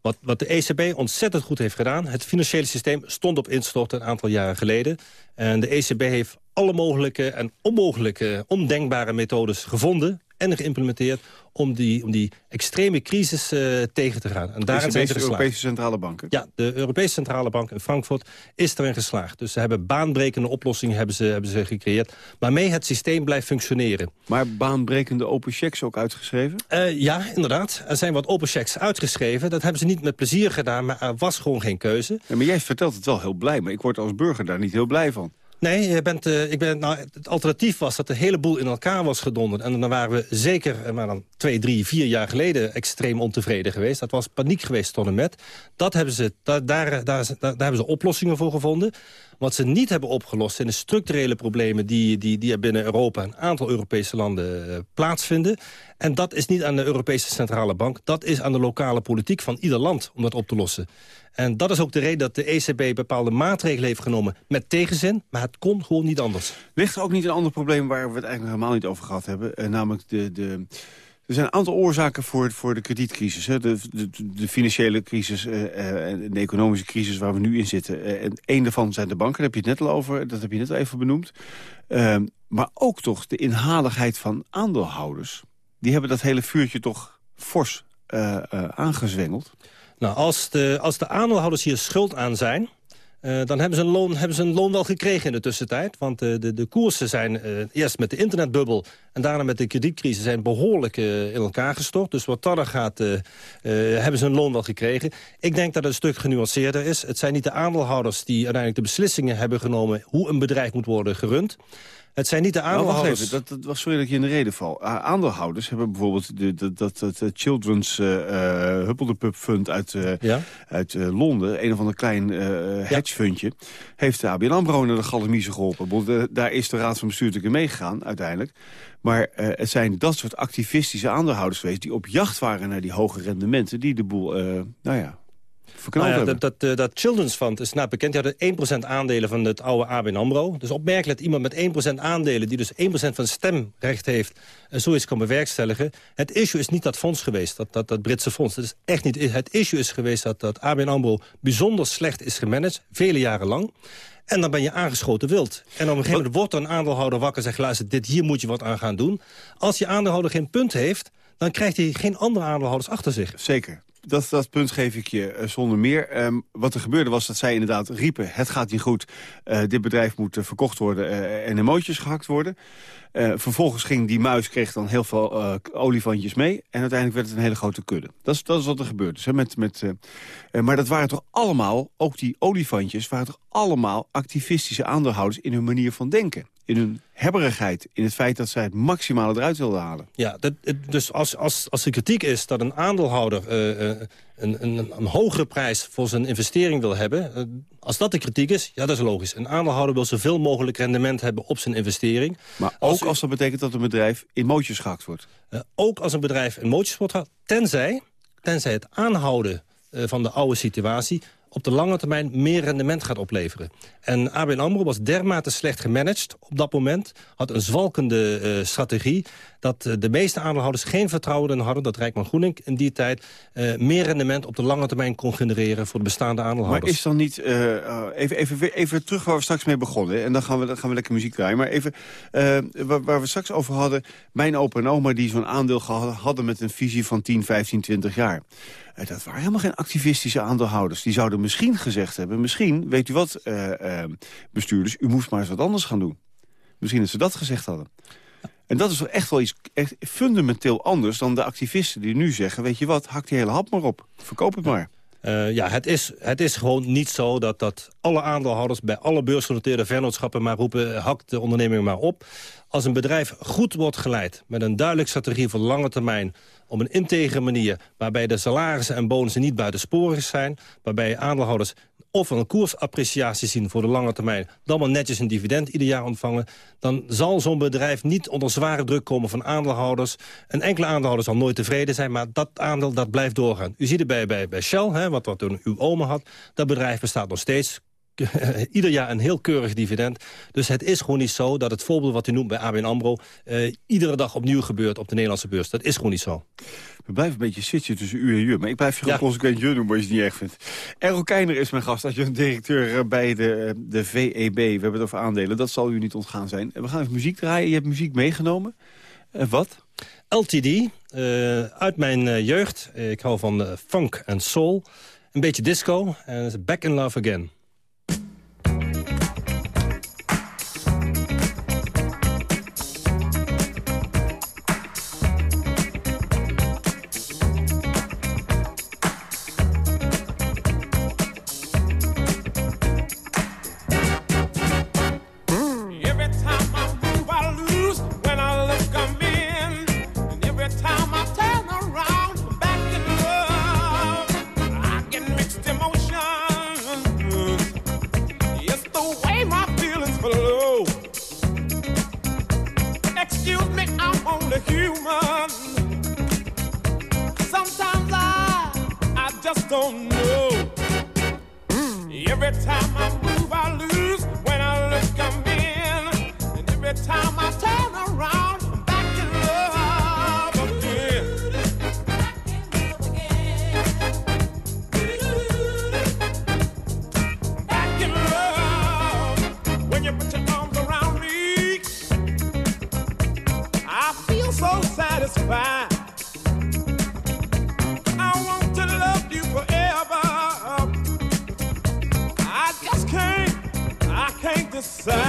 wat, wat de ECB ontzettend goed heeft gedaan... het financiële systeem stond op instort een aantal jaren geleden. En de ECB heeft alle mogelijke en onmogelijke, ondenkbare methodes gevonden en geïmplementeerd om die, om die extreme crisis uh, tegen te gaan. En daarin zijn ze de Europese Centrale Bank? Ja, de Europese Centrale Bank in Frankfurt is erin geslaagd. Dus ze hebben baanbrekende oplossingen hebben ze, hebben ze gecreëerd. Waarmee het systeem blijft functioneren. Maar baanbrekende open checks ook uitgeschreven? Uh, ja, inderdaad. Er zijn wat open checks uitgeschreven. Dat hebben ze niet met plezier gedaan, maar er was gewoon geen keuze. Ja, maar jij vertelt het wel heel blij, maar ik word als burger daar niet heel blij van. Nee, je bent, uh, ik ben, nou, het alternatief was dat de hele boel in elkaar was gedonderd. En dan waren we zeker eh, maar dan twee, drie, vier jaar geleden extreem ontevreden geweest. Dat was paniek geweest tot en met. Dat hebben ze, daar, daar, daar hebben ze oplossingen voor gevonden. Wat ze niet hebben opgelost zijn de structurele problemen... die, die, die er binnen Europa een aantal Europese landen uh, plaatsvinden. En dat is niet aan de Europese Centrale Bank. Dat is aan de lokale politiek van ieder land om dat op te lossen. En dat is ook de reden dat de ECB bepaalde maatregelen heeft genomen met tegenzin. Maar het kon gewoon niet anders. Ligt er ook niet een ander probleem waar we het eigenlijk helemaal niet over gehad hebben? Eh, namelijk de... de er zijn een aantal oorzaken voor, voor de kredietcrisis. Hè? De, de, de, financiële crisis uh, en de economische crisis waar we nu in zitten. Uh, en één daarvan zijn de banken, daar heb je het net al over. Dat heb je net al even benoemd. Ehm, maar ook toch de inhaligheid van aandeelhouders. Die hebben dat hele vuurtje toch fors aangezwengeld. Nou, als de, als de aandeelhouders hier schuld aan zijn... Dan hebben ze, een loon, hebben ze een loon wel gekregen in de tussentijd. Want de, de koersen zijn eerst met de internetbubbel... en daarna met de kredietcrisis zijn behoorlijk in elkaar gestort. Dus wat dat gaat, hebben ze een loon wel gekregen. Ik denk dat het een stuk genuanceerder is. Het zijn niet de aandeelhouders die uiteindelijk de beslissingen hebben genomen... hoe een bedrijf moet worden gerund. Het zijn niet de nou, aandeelhouders... Dat, dat, was sorry dat ik je in de rede val. aandeelhouders hebben bijvoorbeeld de, dat, dat, dat Children's uh, Huppelde Pup Fund uit, uh, uit uh, Londen. Een of ander klein hedgefundje. Heeft de ABN AMRO naar de galamiezen geholpen. daar is de Raad van Bestuur natuurlijk in meegegaan uiteindelijk. Maar het zijn dat soort activistische aandeelhouders geweest... die op jacht waren naar die hoge rendementen... die de boel, nou ja, nou ja, dat, dat, eh, dat, Children's Fund is nou bekend. Die hadden 1% aandelen van het oude ABN AMRO. Dus opmerkelijk dat iemand met 1% aandelen... die dus 1% van stemrecht heeft, uh, zoiets kan bewerkstelligen. Het issue is niet dat fonds geweest, dat, dat, dat Britse fonds. Dat is echt niet. Het issue is geweest dat, dat ABN AMRO bijzonder slecht is gemanaged. Vele jaren lang. En dan ben je aangeschoten wild. En op een gegeven moment wordt een aandeelhouder wakker en zegt... luister, dit hier moet je wat aan gaan doen. Als je aandeelhouder geen punt heeft dan krijgt hij geen andere aandeelhouders achter zich. Zeker dat, dat punt geef ik je uh, zonder meer. Um, wat er gebeurde was dat zij inderdaad riepen... het gaat niet goed, uh, dit bedrijf moet uh, verkocht worden en emootjes gehakt worden. vervolgens ging die muis, kreeg dan heel veel olifantjes mee... en uiteindelijk werd het een hele grote kudde. Dat is, dat is wat er gebeurde. Met, met, maar dat waren toch allemaal, ook die olifantjes... waren toch allemaal activistische aandeelhouders in hun manier van denken in hun hebberigheid. In het feit dat zij het maximale eruit wilden halen. Ja, dat, dus als, als, als de kritiek is dat een aandeelhouder uh, een, een, een, hogere prijs voor zijn investering wil hebben... Uh, als dat de kritiek is, ja, dat is logisch. Een aandeelhouder wil zoveel mogelijk rendement hebben op zijn investering. Maar ook als dat betekent dat een bedrijf in mootjes gehakt wordt? ook als een bedrijf in mootjes wordt gehakt, tenzij, tenzij het aanhouden van de oude situatie op de lange termijn meer rendement gaat opleveren. En ABN AMRO was dermate slecht gemanaged op dat moment... had een zwalkende uh, strategie... dat uh, de meeste aandeelhouders geen vertrouwen in hadden... dat Rijkman Groening in die tijd uh, meer rendement op de lange termijn kon genereren... voor de bestaande aandeelhouders. Maar is dan niet... even, even, even terug waar we straks mee begonnen. En dan gaan we, dan gaan we lekker muziek draaien. Maar even waar, we straks over hadden... mijn opa en oma die zo'n aandeel hadden met een visie van 10, 15, 20 jaar... Eh, dat waren helemaal geen activistische aandeelhouders. Die zouden misschien gezegd hebben... misschien, weet u wat, bestuurders... u moest maar eens wat anders gaan doen. Misschien dat ze dat gezegd hadden. En dat is echt wel iets echt fundamenteel anders dan de activisten die nu zeggen... weet je wat, hak die hele hap maar op. Verkoop het maar. Uh, ja, het is, het is gewoon niet zo dat, dat alle aandeelhouders... bij alle beursgenoteerde vennootschappen maar roepen... hak de onderneming maar op. Als een bedrijf goed wordt geleid met een duidelijke strategie voor lange termijn op een integere manier... waarbij de salarissen en bonussen niet buitensporig zijn... waarbij aandeelhouders of een koersappreciatie zien voor de lange termijn... dan maar netjes een dividend ieder jaar ontvangen... dan zal zo'n bedrijf niet onder zware druk komen van aandeelhouders. Een enkele aandeelhouder zal nooit tevreden zijn... maar dat aandeel dat blijft doorgaan. U ziet het bij, bij, bij Shell, hè, wat, wat toen uw oma had. Dat bedrijf bestaat nog steeds ieder jaar een heel keurig dividend. Dus het is gewoon niet zo dat het voorbeeld wat u noemt bij ABN AMRO... Uh, iedere dag opnieuw gebeurt op de Nederlandse beurs. Dat is gewoon niet zo. We blijven een beetje switchen tussen u en je. Maar ik blijf je gewoon consequent je noemen als je het niet echt vindt. Errol Keiner is mijn gast. Als je een directeur bij de, de VEB. We hebben het over aandelen. Dat zal u niet ontgaan zijn. We gaan even muziek draaien. Je hebt muziek meegenomen. Uh, wat? LTD. Uh, uit mijn jeugd. Ik hou van funk en soul. Een beetje disco. En Back in Love Again. the side.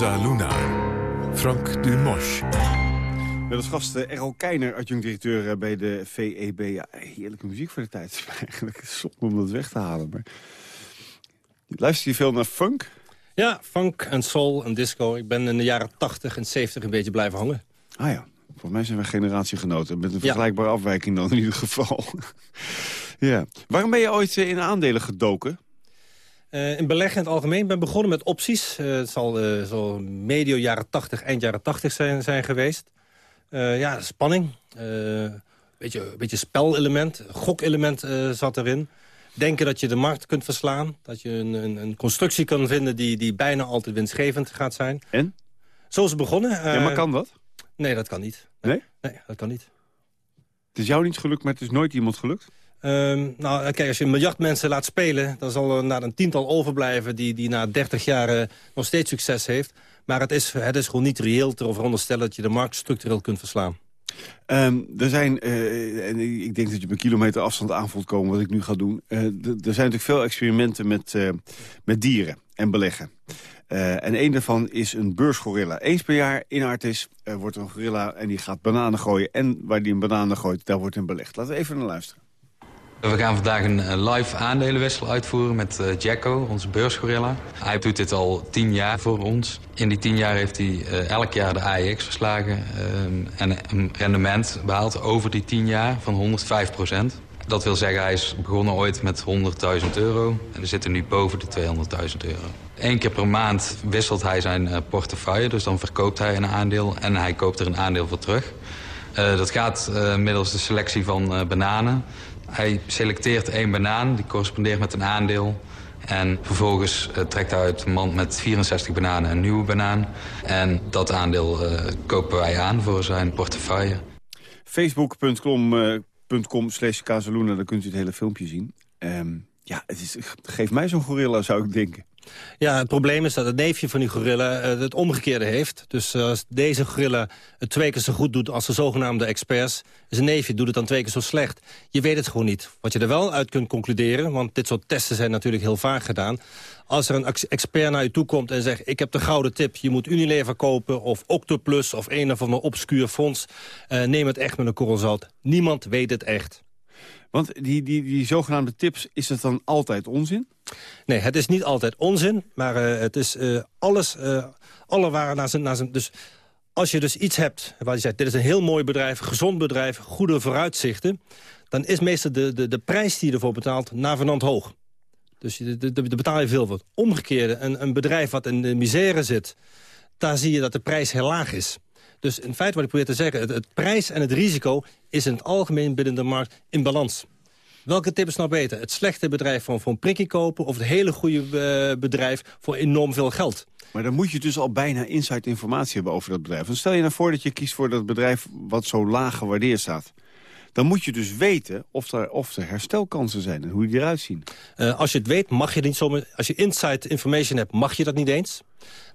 1, Casa Luna. Frank Dumosch. Met als gast uh, Errol Keiner, adjunct-directeur uh, bij de VEB. Ja, heerlijke muziek voor de tijd. Eigenlijk zonde om dat weg te halen. Maar... Luister je veel naar funk? Ja, funk en soul en disco. Ik ben in de jaren 80 en 70 een beetje blijven hangen. Ah ja, volgens mij zijn we generatiegenoten. Met een vergelijkbare ja. afwijking dan in ieder geval. ja. Waarom ben je ooit uh, in aandelen gedoken? Uh, in beleggen in het algemeen ben begonnen met opties. Uh, het zal uh, zo medio jaren 80, eind jaren 80 zijn, zijn geweest. ja, spanning. Een beetje, beetje spelelement, gokelement zat erin. Denken dat je de markt kunt verslaan. Dat je een, een, een, constructie kan vinden die, die bijna altijd winstgevend gaat zijn. En? Zo is het begonnen. ja, maar kan dat? Nee, dat kan niet. Nee? Nee, dat kan niet. Het is jou niet gelukt, maar het is nooit iemand gelukt? Um, nou, kijk, als je een miljard mensen laat spelen... dan zal er na een tiental overblijven die, die na 30 jaar uh, nog steeds succes heeft. Maar het is, het is gewoon niet reëel te veronderstellen... dat je de markt structureel kunt verslaan. Um, er zijn, uh, en ik denk dat je op een kilometer afstand aan voelt komen wat ik nu ga doen. Uh, er zijn natuurlijk veel experimenten met, uh, met dieren en beleggen. en een daarvan is een beursgorilla. Eens per jaar in Artis wordt er een gorilla en die gaat bananen gooien. En waar die een bananen gooit, daar wordt een belegd. Laten we even naar luisteren. We gaan vandaag een live aandelenwissel uitvoeren met uh, Jacko, onze beursgorilla. Hij doet dit al tien jaar voor ons. In die tien jaar heeft hij uh, elk jaar de AEX verslagen... Uh, en een rendement behaald over die tien jaar van 105 procent. Dat wil zeggen, hij is begonnen ooit met 100.000 euro. En we zitten nu boven de 200.000 euro. Eén keer per maand wisselt hij zijn portefeuille. Dus dan verkoopt hij een aandeel en hij koopt er een aandeel voor terug. dat gaat middels de selectie van bananen... Hij selecteert één banaan, die correspondeert met een aandeel. En vervolgens uh, trekt hij uit een mand met 64 bananen een nieuwe banaan. En dat aandeel uh, kopen wij aan voor zijn portefeuille. Facebook.com uh, slash Casaluna, daar kunt u het hele filmpje zien. Um, ja, het is, geef mij zo'n gorilla, zou ik denken. Ja, het probleem is dat het neefje van die gorilla uh, het omgekeerde heeft. Dus uh, als deze gorilla het twee keer zo goed doet als de zogenaamde experts... zijn neefje doet het dan twee keer zo slecht. Je weet het gewoon niet. Wat je er wel uit kunt concluderen... want dit soort testen zijn natuurlijk heel vaak gedaan... als er een expert naar je toe komt en zegt... ik heb de gouden tip, je moet Unilever kopen... of Octoplus of een of ander obscuur fonds... Uh, neem het echt met een korrel zout. Niemand weet het echt. Want die, die, die zogenaamde tips, is het dan altijd onzin? Nee, het is niet altijd onzin, maar uh, het is uh, alles, uh, alle waren naar zijn, naar zijn... Dus als je dus iets hebt, waar je zegt, dit is een heel mooi bedrijf, gezond bedrijf, goede vooruitzichten... dan is meestal de, de, de prijs die je ervoor betaalt navenant hoog. Dus daar betaal je veel voor. Omgekeerde, een, een bedrijf wat in de misère zit... daar zie je dat de prijs heel laag is. Dus in feite wat ik probeer te zeggen... Het, het, prijs en het risico is in het algemeen binnen de markt in balans. Welke tip is nou beter? Het slechte bedrijf van voor een prikkie kopen... of het hele goede uh, bedrijf voor enorm veel geld? Maar dan moet je dus al bijna inside informatie hebben over dat bedrijf. Want stel je nou voor dat je kiest voor dat bedrijf wat zo laag gewaardeerd staat dan moet je dus weten of er, of er herstelkansen zijn en hoe die eruit zien. Uh, als je het weet, mag je niet zomaar... Als je inside information hebt, mag je dat niet eens.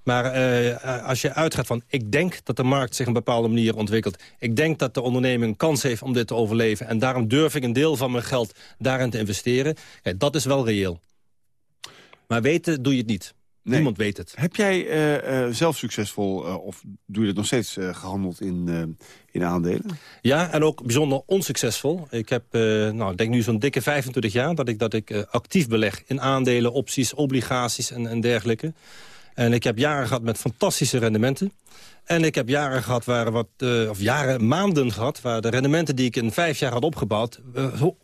Maar uh, als je uitgaat van, ik denk dat de markt zich een bepaalde manier ontwikkelt. Ik denk dat de onderneming een kans heeft om dit te overleven. En daarom durf ik een deel van mijn geld daarin te investeren. Dat is wel reëel. Maar weten doe je het niet. Nee. Niemand weet het. Heb jij uh, uh, zelf succesvol, uh, of doe je het nog steeds gehandeld in, in aandelen? Ja, en ook bijzonder onsuccesvol. Ik heb, nou, ik denk nu zo'n dikke 25 jaar dat ik, dat ik actief beleg in aandelen, opties, obligaties en, en dergelijke. En ik heb jaren gehad met fantastische rendementen. En ik heb jaren gehad, waar wat, of jaren, maanden gehad... waar de rendementen die ik in vijf jaar had opgebouwd...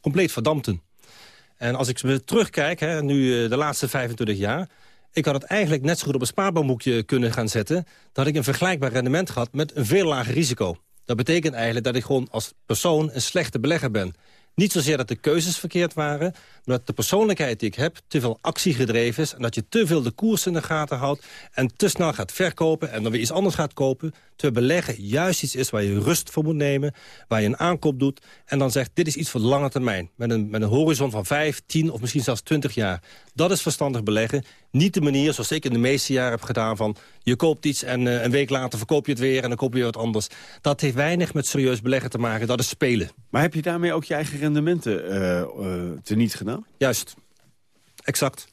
compleet verdampten. En als ik terugkijk, hè, nu de laatste 25 jaar... Ik had het eigenlijk net zo goed op een spaarbankboekje kunnen gaan zetten. Had ik een vergelijkbaar rendement gehad met een veel lager risico. Dat betekent eigenlijk dat ik gewoon als persoon een slechte belegger ben. Niet zozeer dat de keuzes verkeerd waren... maar dat de persoonlijkheid die ik heb te veel actie gedreven is... en dat je te veel de koers in de gaten houdt... en te snel gaat verkopen en dan weer iets anders gaat kopen... terwijl beleggen juist iets is waar je rust voor moet nemen... waar je een aankoop doet en dan zegt... dit is iets voor lange termijn, met een, met een horizon van 5, 10 of misschien zelfs 20 jaar. Dat is verstandig beleggen. Niet de manier zoals ik in de meeste jaren heb gedaan van... je koopt iets en uh, een week later verkoop je het weer en dan koop je wat anders. Dat heeft weinig met serieus beleggen te maken, dat is spelen. Maar heb je daarmee ook je eigen rendementen uh, uh, teniet gedaan? Juist. Exact.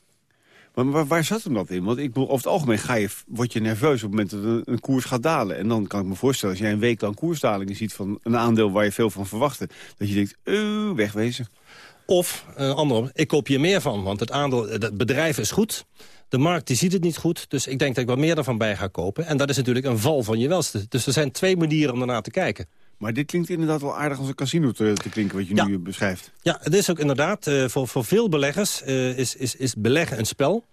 Maar waar, waar zat hem dat in? Want ik over het algemeen ga je, word je nerveus op het moment dat een, een koers gaat dalen. En dan kan ik me voorstellen, als jij een week lang koersdalingen ziet... van een aandeel waar je veel van verwachtte... dat je denkt, uh, wegwezen. Of, uh, anderom, ik koop hier meer van. Want het aandeel, het bedrijf is goed. De markt die ziet het niet goed. Dus ik denk dat ik wat meer ervan bij ga kopen. En dat is natuurlijk een val van je welste. Dus er zijn twee manieren om ernaar te kijken. Maar dit klinkt inderdaad wel aardig als een casino te, te klinken, wat je nu beschrijft. Ja, het is ook inderdaad, uh, voor, voor veel beleggers uh, is, is, is beleggen een spel.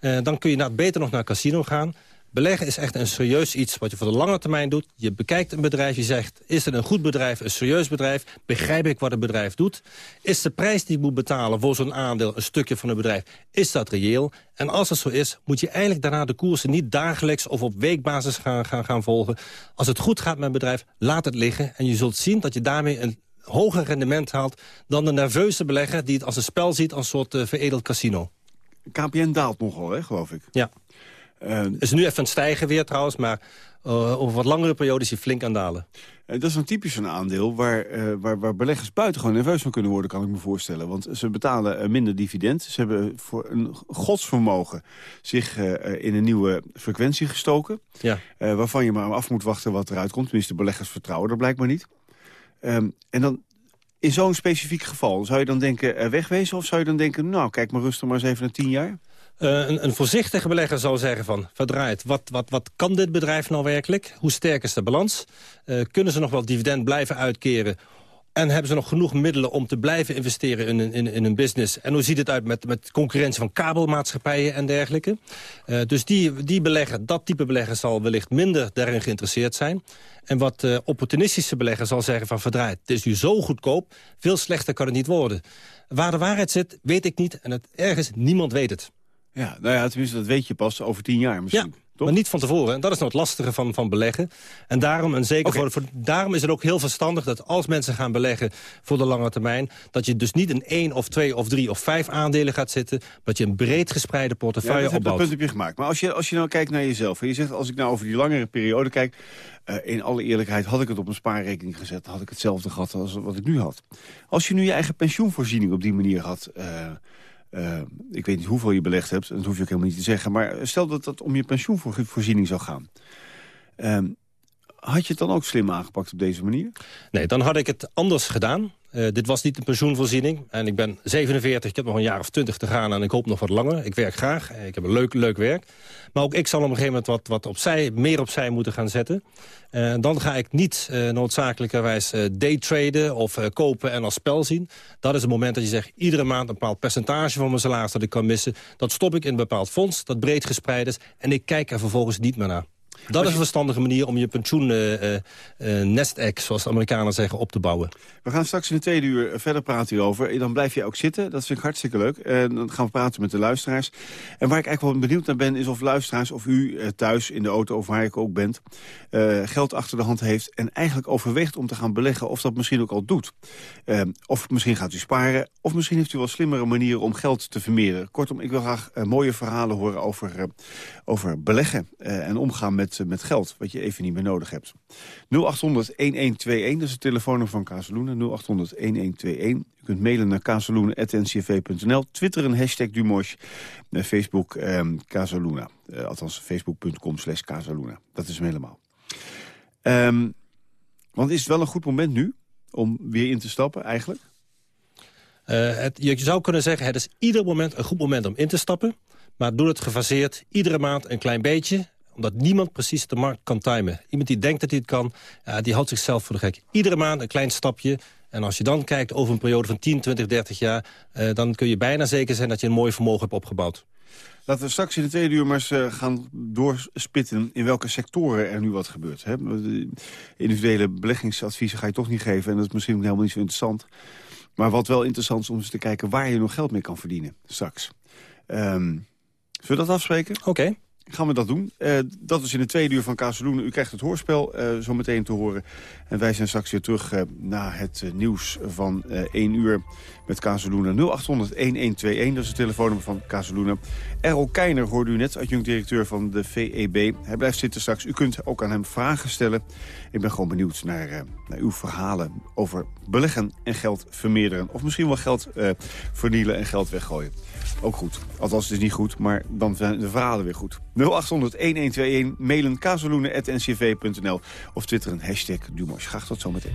Uh, dan kun je beter nog naar een casino gaan. Beleggen is echt een serieus iets wat je voor de lange termijn doet. Je bekijkt een bedrijf, je zegt, is het een goed bedrijf, een serieus bedrijf? Begrijp ik wat het bedrijf doet? Is de prijs die ik moet betalen voor zo'n aandeel, een stukje van het bedrijf, is dat reëel? En als het zo is, moet je eigenlijk daarna de koersen niet dagelijks of op weekbasis gaan, gaan, gaan volgen. Als het goed gaat met een bedrijf, laat het liggen. En je zult zien dat je daarmee een hoger rendement haalt dan de nerveuze belegger die het als een spel ziet als een soort uh, veredeld casino. KPN daalt nogal, hè, geloof ik. Ja. Uh, is nu even aan het stijgen weer trouwens, maar uh, over wat langere periode is hij flink aan dalen. Uh, dat is een typisch een aandeel waar, waar, waar beleggers buitengewoon nerveus van kunnen worden, kan ik me voorstellen. Want ze betalen minder dividend. Ze hebben voor een godsvermogen zich in een nieuwe frequentie gestoken. Ja. waarvan je maar af moet wachten wat eruit komt. Tenminste, beleggers vertrouwen er blijkbaar niet. Um, en dan in zo'n specifiek geval, zou je dan denken wegwezen... of zou je dan denken, nou, kijk maar rustig maar eens even naar tien jaar? Uh, een, een, voorzichtige belegger zal zeggen van... verdraaid, wat, wat, wat kan dit bedrijf nou werkelijk? Hoe sterk is de balans? Uh, kunnen ze nog wel dividend blijven uitkeren? En hebben ze nog genoeg middelen om te blijven investeren in, in, in een business? En hoe ziet het uit met, met concurrentie van kabelmaatschappijen en dergelijke? Uh, dus die, die belegger, dat type belegger zal wellicht minder daarin geïnteresseerd zijn. En wat opportunistische belegger zal zeggen van verdraaid. Het is nu zo goedkoop, veel slechter kan het niet worden. Waar de waarheid zit, weet ik niet. En het ergens, niemand weet het. Ja, nou ja, tenminste, dat weet je pas over tien jaar misschien. Ja. Toch? Maar niet van tevoren. En dat is nou het lastige van, van beleggen. En daarom, en zeker okay. voor, voor, daarom is het ook heel verstandig dat als mensen gaan beleggen voor de lange termijn, dat je dus niet een één of twee of drie of vijf aandelen gaat zitten, maar dat je een breed gespreide portefeuille ja, dat opbouwt. Dat punt heb je gemaakt. Maar als je, als je nou kijkt naar jezelf, en je zegt als ik nou over die langere periode kijk, uh, in alle eerlijkheid had ik het op een spaarrekening gezet, had ik hetzelfde gehad als wat ik nu had. Als je nu je eigen pensioenvoorziening op die manier had... Uh, uh, ik weet niet hoeveel je belegd hebt, dat hoef je ook helemaal niet te zeggen. Maar stel dat het om je pensioenvoorziening zou gaan. Uh, had je het dan ook slim aangepakt op deze manier? Nee, dan had ik het anders gedaan. Uh, dit was niet een pensioenvoorziening. En ik ben 47, ik heb nog een jaar of 20 te gaan en ik hoop nog wat langer. Ik werk graag, ik heb een leuk, leuk werk. Maar ook ik zal op een gegeven moment wat, wat opzij, meer opzij moeten gaan zetten. Uh, dan ga ik niet uh, noodzakelijkerwijs daytraden of kopen en als spel zien. Dat is het moment dat je zegt, iedere maand een bepaald percentage van mijn salaris dat ik kan missen. Dat stop ik in een bepaald fonds, dat breed gespreid is. En ik kijk er vervolgens niet meer naar. Dat is een verstandige manier om je pensioen uh, uh, nest egg, zoals de Amerikanen zeggen, op te bouwen. We gaan straks in de tweede uur verder praten hierover. Dan blijf je ook zitten, dat vind ik hartstikke leuk. En dan gaan we praten met de luisteraars. En waar ik eigenlijk wel benieuwd naar ben, is of luisteraars of u thuis in de auto of waar ik ook bent, geld achter de hand heeft en eigenlijk overweegt om te gaan beleggen of dat misschien ook al doet. of misschien gaat u sparen, of misschien heeft u wel slimmere manieren om geld te vermeren. Kortom, ik wil graag mooie verhalen horen over, over beleggen en omgaan met met, geld, wat je even niet meer nodig hebt. 0800-1121, dat is het telefoonnummer van Kazeloenen. 0800-1121. U kunt mailen naar kazeloenen.ncv.nl. Twitter een hashtag Dumosh. Facebook um, Casaluna. Uh, althans, facebook.com slash. Dat is hem helemaal. Um, want is het wel een goed moment nu om weer in te stappen eigenlijk? Uh, het, je zou kunnen zeggen, het is ieder moment een goed moment om in te stappen. Maar doe het gefaseerd, iedere maand een klein beetje omdat niemand precies de markt kan timen. Iemand die denkt dat hij het kan, uh, die houdt zichzelf voor de gek. Iedere maand een klein stapje. En als je dan kijkt over een periode van 10, 20, 30 jaar... Uh, dan kun je bijna zeker zijn dat je een mooi vermogen hebt opgebouwd. Laten we straks in de tweede uur maar eens uh, gaan doorspitten... in welke sectoren er nu wat gebeurt. Hè? Individuele beleggingsadviezen ga je toch niet geven... en dat is misschien helemaal niet zo interessant. Maar wat wel interessant is om eens te kijken... waar je nog geld mee kan verdienen straks. Um, zullen we dat afspreken? Oké. Okay. Gaan we dat doen. Uh, dat is in de tweede uur van Kazeloenen. U krijgt het hoorspel uh, zo meteen te horen. En wij zijn straks weer terug uh, na het nieuws van 1 uur met Kazeloenen. 0800-1121, dat is het telefoonnummer van Kazeloenen. Errol Keiner hoorde u net, adjunct-directeur van de VEB. Hij blijft zitten straks. U kunt ook aan hem vragen stellen. Ik ben gewoon benieuwd naar, naar uw verhalen over beleggen en geld vermeerderen. Of misschien wel geld vernielen en geld weggooien. Ook goed. Althans, het is niet goed, maar dan zijn de verhalen weer goed. 0800-1121, mailen kazeloenen.ncv.nl of twitteren hashtag Dumos. Graag tot zometeen.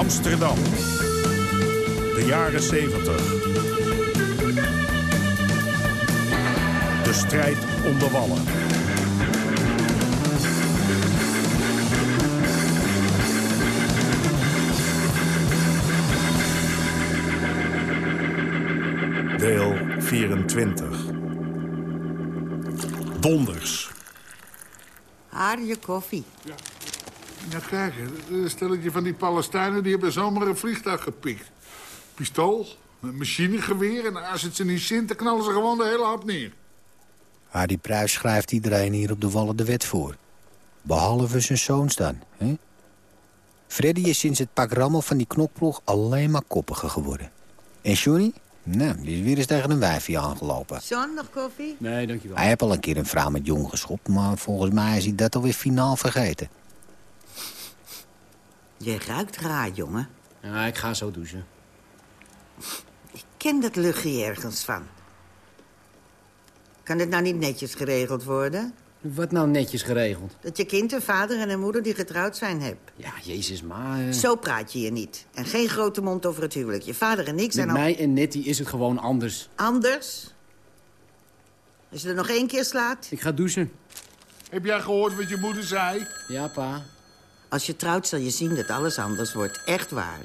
Amsterdam. De jaren 70. De strijd om de wallen. Deel 24. Donders. Haar je koffie. Ja. Ja, kijk, een stelletje van die Palestijnen... die hebben zomaar een vliegtuig gepikt. Pistool, een machinegeweer... en als het ze niet zint, dan knallen ze gewoon de hele hap neer. Hardy Pruis schrijft iedereen hier op de Wallen de wet voor. Behalve zijn zoons dan, hè? Freddy is sinds het pak rammel van die knokploeg alleen maar koppiger geworden. En Johnny? Nou, die is weer eens tegen een wijfje aangelopen. John, nog koffie? Nee, dankjewel. Hij heeft al een keer een vrouw met jong geschopt... maar volgens mij is hij dat alweer finaal vergeten. Je ruikt raar, jongen. Ja, ik ga zo douchen. Ik ken dat luchtje ergens van. Kan dit nou niet netjes geregeld worden? Wat nou netjes geregeld? Dat je kind een vader en een moeder die getrouwd zijn hebt. Ja, jezus, maar... Uh... Zo praat je hier niet. En geen grote mond over het huwelijk. Je vader en ik zijn Met al... mij en Nettie is het gewoon anders. Anders? Als je er nog één keer slaat? Ik ga douchen. Heb jij gehoord wat je moeder zei? Ja, pa. Als je trouwt zal je zien dat alles anders wordt. Echt waar.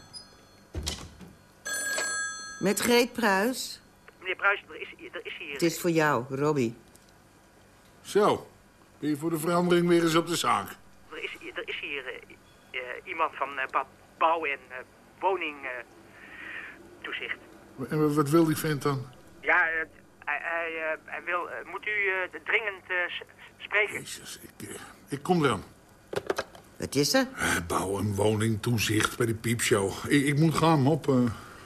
Met Greet Pruis. Meneer Pruis, er is, er is hier... Het is voor jou, Robbie. Zo. Ben je voor de verandering weer eens op de zaak? Er is, er is hier uh, uh, iemand van uh, bouw- en woningtoezicht. en wat wil die vent dan? Ja, hij, hij, hij, wil... moet u dringend spreken? Jezus, ik, ik kom dan. Wat is er? Bouw- en woningtoezicht bij de piepshow. Ik, ik moet gaan, op. Uh...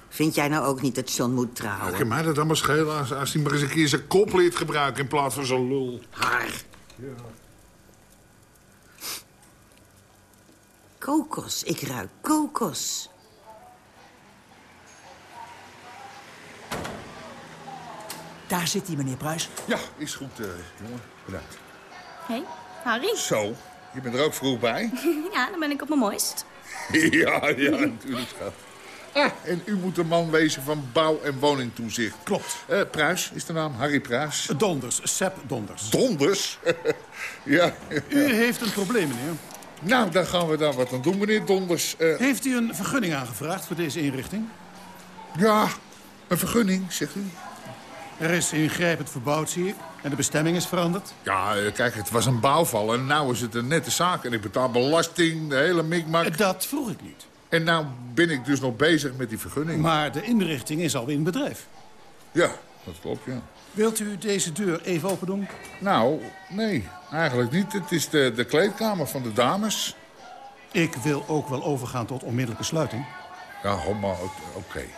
Vind jij nou ook niet dat John moet trouwen? Ja, kan mij dat allemaal schelen als, als hij maar eens een keer zijn kopleed gebruikt in plaats van zo'n lul. Haar. Ja. Kokos, ik ruik kokos. Daar zit hij, meneer Pruis. Ja, is goed, uh, jongen. Bedankt. Hé, hey, Harry. Zo, je bent er ook vroeg bij. ja, dan ben ik op mijn mooist. ja, ja, natuurlijk, schat. Ah, en u moet de man wezen van bouw- en woningtoezicht. Klopt. Uh, Pruis is de naam, Harry Pruis. Donders, Sepp Donders. Donders? ja, ja. U heeft een probleem, meneer. Nou, dan gaan we daar wat aan doen, meneer Donders. Uh... Heeft u een vergunning aangevraagd voor deze inrichting? Ja, een vergunning, zegt u. Er is ingrijpend verbouwd, zie ik. En de bestemming is veranderd? Ja, kijk, het was een bouwval en nu is het een nette zaak. En ik betaal belasting, de hele mikmak. Dat vroeg ik niet. En nou ben ik dus nog bezig met die vergunning. Maar de inrichting is alweer in bedrijf. Ja, dat klopt, ja. Wilt u deze deur even open doen? Nou, nee, eigenlijk niet. Het is de, de kleedkamer van de dames. Ik wil ook wel overgaan tot onmiddellijke sluiting. Ja, homma, oké. Okay.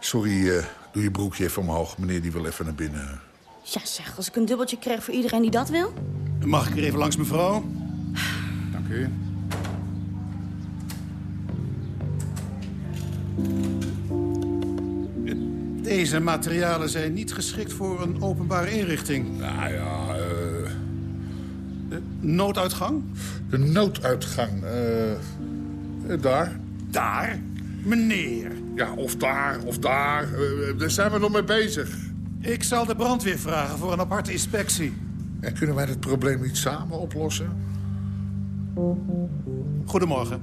sorry, eh, doe je broekje even omhoog. Meneer die wil even naar binnen. Ja, zeg, als ik een dubbeltje krijg voor iedereen die dat wil. Mag ik er even langs, mevrouw? Dank u. Deze materialen zijn niet geschikt voor een openbare inrichting. Nou ja, eh... De nooduitgang? De nooduitgang, eh... eh, daar. Daar? Meneer. Ja, of daar, of daar. Eh, daar zijn we nog mee bezig. Ik zal de brandweer vragen voor een aparte inspectie. En kunnen wij het probleem niet samen oplossen? Goedemorgen.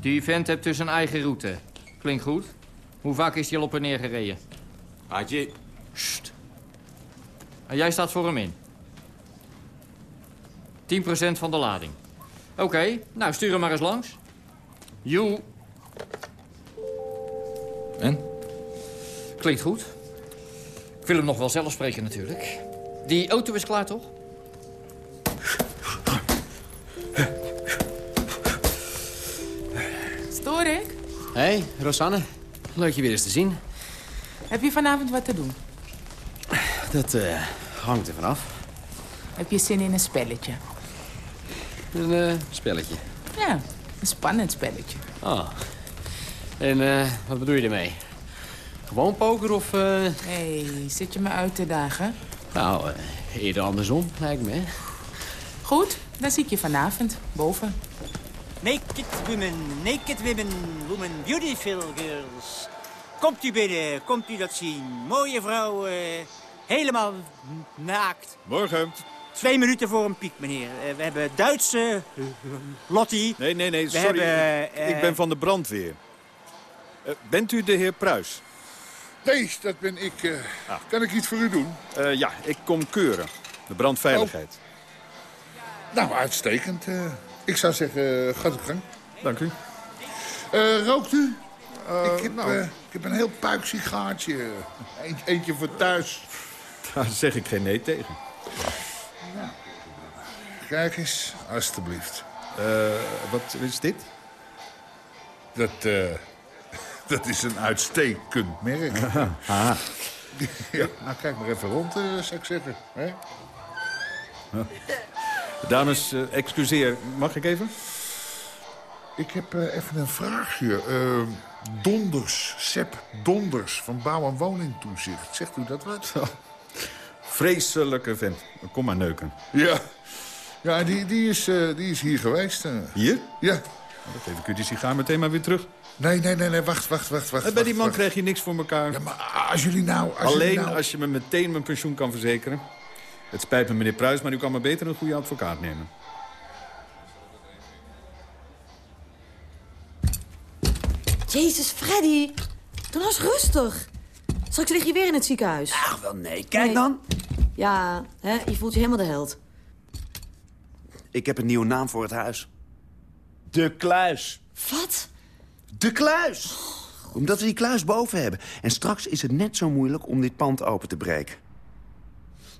Die vent hebt dus een eigen route. Klinkt goed. Hoe vaak is hij al op en neer gereden? Adje. Sst. En jij staat voor hem in. 10% van de lading. Oké, nou stuur hem maar eens langs. Joe. En? Klinkt goed. Ik wil hem nog wel zelf spreken natuurlijk. Die auto is klaar, toch? Stoor ik? Hé, hey, Rosanne. Leuk je weer eens te zien. Heb je vanavond wat te doen? Dat eh, hangt er vanaf. Heb je zin in een spelletje? Een eh, spelletje. Ja, een spannend spelletje. Oh. En eh, wat bedoel je ermee? Gewoon poker of... eh Hé, hey, zit je me uit te dagen? Nou, eh, eerder andersom, lijkt me. hè? Goed, dan zie ik je vanavond, boven. Naked women, naked women, women, beautiful girls. Komt u binnen, komt u dat zien. Mooie vrouwen, helemaal naakt. Morgen. Twee minuten voor een piek, meneer. Eh, we hebben Duitse eh, Lottie. Nee, nee, nee, We sorry. hebben, eh, Ik ben van de brandweer. Eh, bent u de heer Pruis? Nee, dat ben ik. eh. Kan ik iets voor u doen? Eh, ja, ik kom keuren. De brandveiligheid. Nou, uitstekend. eh. ik zou zeggen, gaat uw gang. Dank u. Eh, rookt u? ik, heb, nou. eh, ik heb een heel puik sigaartje. Eentje, eentje voor thuis. Daar zeg ik geen nee tegen. Kijk eens, alstublieft. Eh, wat is dit? Dat, eh, dat is een uitstekend merk. Ah. ja, nou, kijk maar even rond, eh, zou ik zeggen. Hè? Dames, excuseer. Mag ik even? Ik heb even een vraagje. Donders, Sepp Donders van Bouw- en Woningtoezicht. Zegt u dat wat? Vreselijke vent. Kom maar neuken. Ja, ja die, die, is, eh, die is hier geweest. eh. Hier? Ja. Dan geef ik u die sigaar meteen maar weer terug. Nee, nee, nee, nee, wacht, wacht, wacht. wacht Eh, Bij die man wacht. krijg je niks voor elkaar. Ja, maar als jullie nou... Als Alleen jullie nou... als je me meteen mijn pensioen kan verzekeren. Het spijt me, meneer Pruis, maar u kan maar beter een goede advocaat nemen. Jezus, Freddy. Doe nou eens rustig. Straks lig je weer in het ziekenhuis. Ach, wel nee. Kijk dan. Ja, hè, je voelt je helemaal de held. Ik heb een nieuwe naam voor het huis. De Kluis. Wat? De Kluis. Omdat we die kluis boven hebben. En straks is het net zo moeilijk om dit pand open te breken.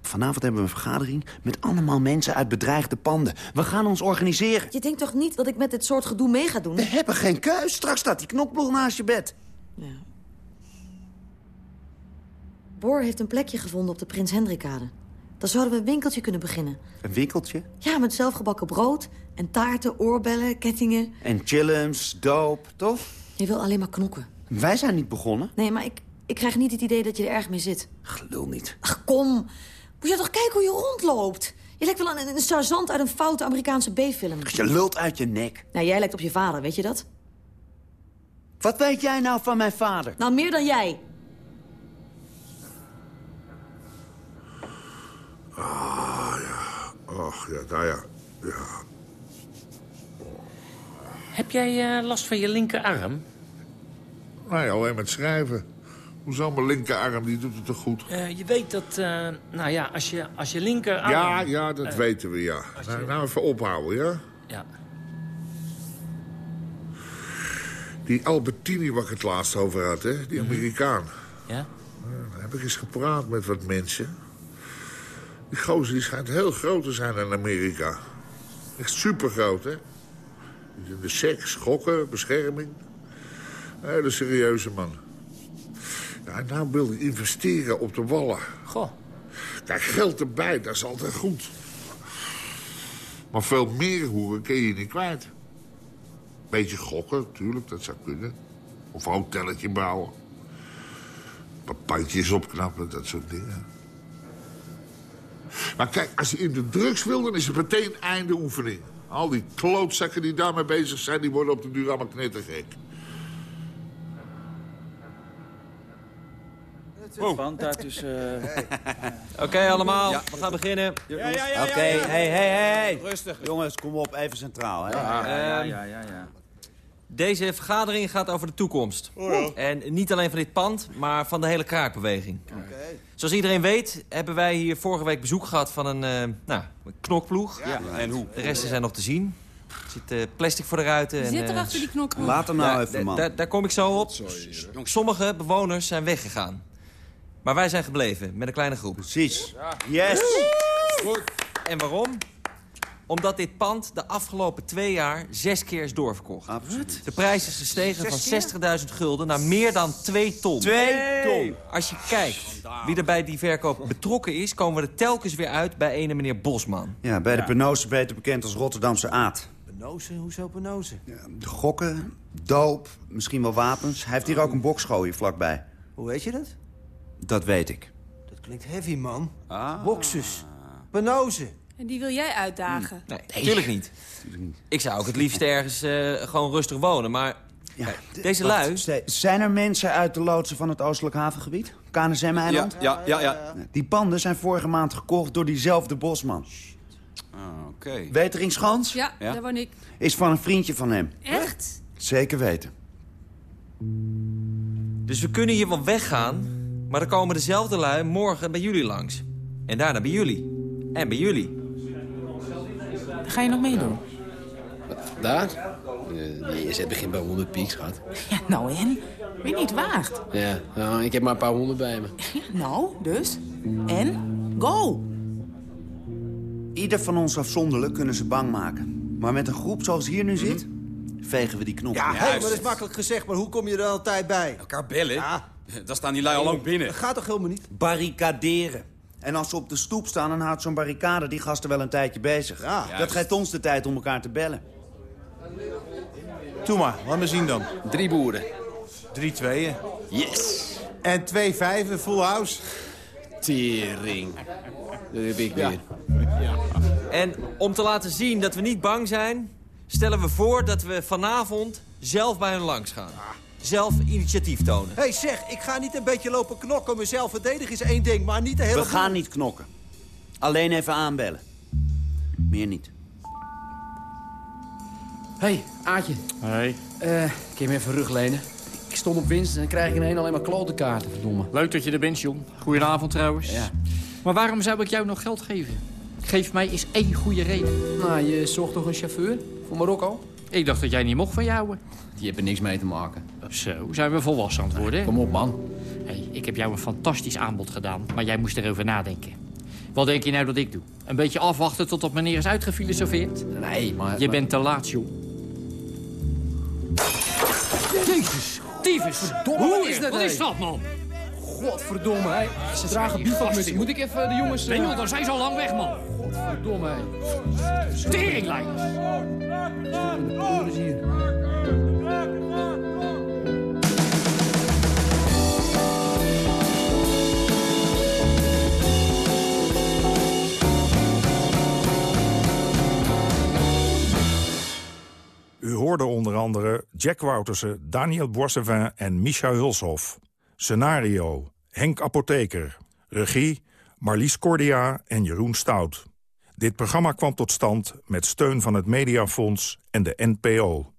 Vanavond hebben we een vergadering met allemaal mensen uit bedreigde panden. We gaan ons organiseren. Je denkt toch niet dat ik met dit soort gedoe mee ga doen? We hebben geen keus. Straks staat die knokploeg naast je bed. Boor heeft een plekje gevonden op de Prins Hendrikade. Dan zouden we een winkeltje kunnen beginnen. Een winkeltje. Ja, met zelfgebakken brood en taarten, oorbellen, kettingen. En chillums, doop, toch? Je wil alleen maar knokken. Wij zijn niet begonnen. Nee, maar ik, ik krijg niet het idee dat je er erg mee zit. Gelul niet. Ach, kom. Moet je toch kijken hoe je rondloopt? Je lijkt wel een, een sergeant uit een foute Amerikaanse B-film. Je lult uit je nek. Nou, jij lijkt op je vader, weet je dat? Wat weet jij nou van mijn vader? Nou, meer dan jij. Ah, ja. Och, ja, nou ja. ja. Heb jij eh, last van je linkerarm? Nou ja, alleen met schrijven. Hoezo mijn linkerarm, die doet het toch goed? Eh, je weet dat, eh, nou ja, als je, als je linkerarm... Ja, ja, dat weten we, ja. Nou, nou even ophouden, ja? Ja. Die Albertini waar ik het laatst over had, hè? Die Amerikaan. Ja? Nou, daar heb ik eens gepraat met wat mensen. Die gozer die schijnt heel groot te zijn in Amerika. Echt supergroot, hè? De seks, gokken, bescherming. Een hele serieuze man. Ja, en nou wil hij investeren op de wallen. Goh. Kijk, geld erbij, dat is altijd goed. Maar veel meer hoeren kun je niet kwijt. Beetje gokken, natuurlijk, dat zou kunnen. Of een hotelletje bouwen. Een paar pandjes opknappen, dat soort dingen. Maar kijk, als hij in de drugs wil, dan is het meteen einde oefening. Al die klootzakken die daarmee bezig zijn, die worden op de duur allemaal knettergek. Daar tussen... Oké, allemaal. We gaan beginnen. Ja, ja, ja, Oké, hey, hey, hey. Rustig. Jongens, kom op, even centraal. Hè? Ja, ja, Ehm, ja, ja, ja. Deze vergadering gaat over de toekomst. En niet alleen van dit pand, maar van de hele kraakbeweging. Zoals iedereen weet, hebben wij hier vorige week bezoek gehad van een, eh, nou, knokploeg. Ja, en hoe? De resten zijn nog te zien. Er zit eh, plastic voor de ruiten. En, zit er eh, achter die knokken? Laat hem nou even, man. Daar, daar kom ik zo op. Sommige bewoners zijn weggegaan. Maar wij zijn gebleven, met een kleine groep. Precies. Yes! Goed. En waarom? Omdat dit pand de afgelopen twee jaar zes keer is doorverkocht. Absoluut. De prijs is gestegen van 60.000 gulden naar meer dan 2 ton. Twee ton. Als je kijkt wie er bij die verkoop betrokken is... komen we er telkens weer uit bij ene meneer Bosman. Ja, bij de Penose beter bekend als Rotterdamse aard. Penose? Hoezo Penose? Gokken, doop, misschien wel wapens. Hij heeft hier ook een bokschool hier vlakbij. Hoe weet je dat? Dat weet ik. Dat klinkt heavy, man. Ah. Boxers. Penose. En die wil jij uitdagen? Nee, natuurlijk niet. Ik zou ook het liefst ergens eh, gewoon rustig wonen, maar... kijk, deze lui... Zijn er mensen uit de loodsen van het Oostelijk Havengebied? KNSM-eiland? Ja, ja, ja, ja. Die panden zijn vorige maand gekocht door diezelfde bosman. Ah, Oké. Weteringschans? Ja, Ja? daar woon ik. Is van een vriendje van hem. Echt? Zeker weten. Dus we kunnen hier wel weggaan, maar dan komen dezelfde lui morgen bij jullie langs. En daarna bij jullie. En bij jullie. Ga je nog meedoen? Daar? Eh, nee, je zet begin bij 100 piek, schat. Ja, nou en? Wie niet waagt. Ja, nou, ik heb maar een paar honderd bij me. Nou, dus? En? Go! Ieder van ons afzonderlijk kunnen ze bang maken. Maar met een groep zoals hier nu zit, vegen we die knop. Ja, hey, maar dat is makkelijk gezegd, maar hoe kom je er altijd bij? Elkaar bellen? Ja. Daar staan die lui al lang binnen. Dat gaat toch helemaal niet? Barricaderen. En als ze op de stoep staan, dan houdt zo'n barricade die gasten wel een tijdje bezig. Ja. Dat Juist. geeft ons de tijd om elkaar te bellen. Doe maar, laat me zien dan. Drie boeren. Drie tweeën. Yes. En twee vijven, full house. Tering. Dat heb ik weer. En om te laten zien dat we niet bang zijn... stellen we voor dat we vanavond zelf bij hun langs gaan. Zelf initiatief tonen. Hé, hey, zeg, ik ga niet een beetje lopen knokken. Mezelf verdedigen is één ding, maar niet de hele... We gaan niet knokken. Alleen even aanbellen. Meer niet. hey, Aatje. Hey. Eh, kun je me even rug lenen? Ik stond op winst en dan krijg ik ineens alleen maar klote kaarten, verdomme. Leuk dat je er bent, John. Goedenavond trouwens. Ja. Maar waarom zou ik jou nog geld geven? Geef mij eens één goede reden. Nou, je zocht toch een chauffeur voor Marokko? Ik dacht dat jij niet mocht van jou. Die er niks mee te maken. Zo, zijn we volwassen aan het worden. Kom op, man. Hey, ik heb jou een fantastisch aanbod gedaan, maar jij moest erover nadenken. Wat denk je nou dat ik doe? Een beetje afwachten tot op meneer is uitgefilosofeerd? Nee, maar... Je bent te laat, joh. Jezus! Tyfus! Verdomme, Hoe wat is dat, Wat is dat, man? Godverdomme, hé. Ze dragen bivakmutsen. Moet ik even de jongens... Nee, joh, daar zijn ze al lang weg, man. Godverdomme, hé. Teringlijn. Hier? U hoorde onder andere Jack Woutersen, Daniel Boissevin en Micha Hulshoff. Scenario, Henk Apotheker. Regie, Marlies Cordia en Jeroen Stout. Dit programma kwam tot stand met steun van het Mediafonds en de NPO.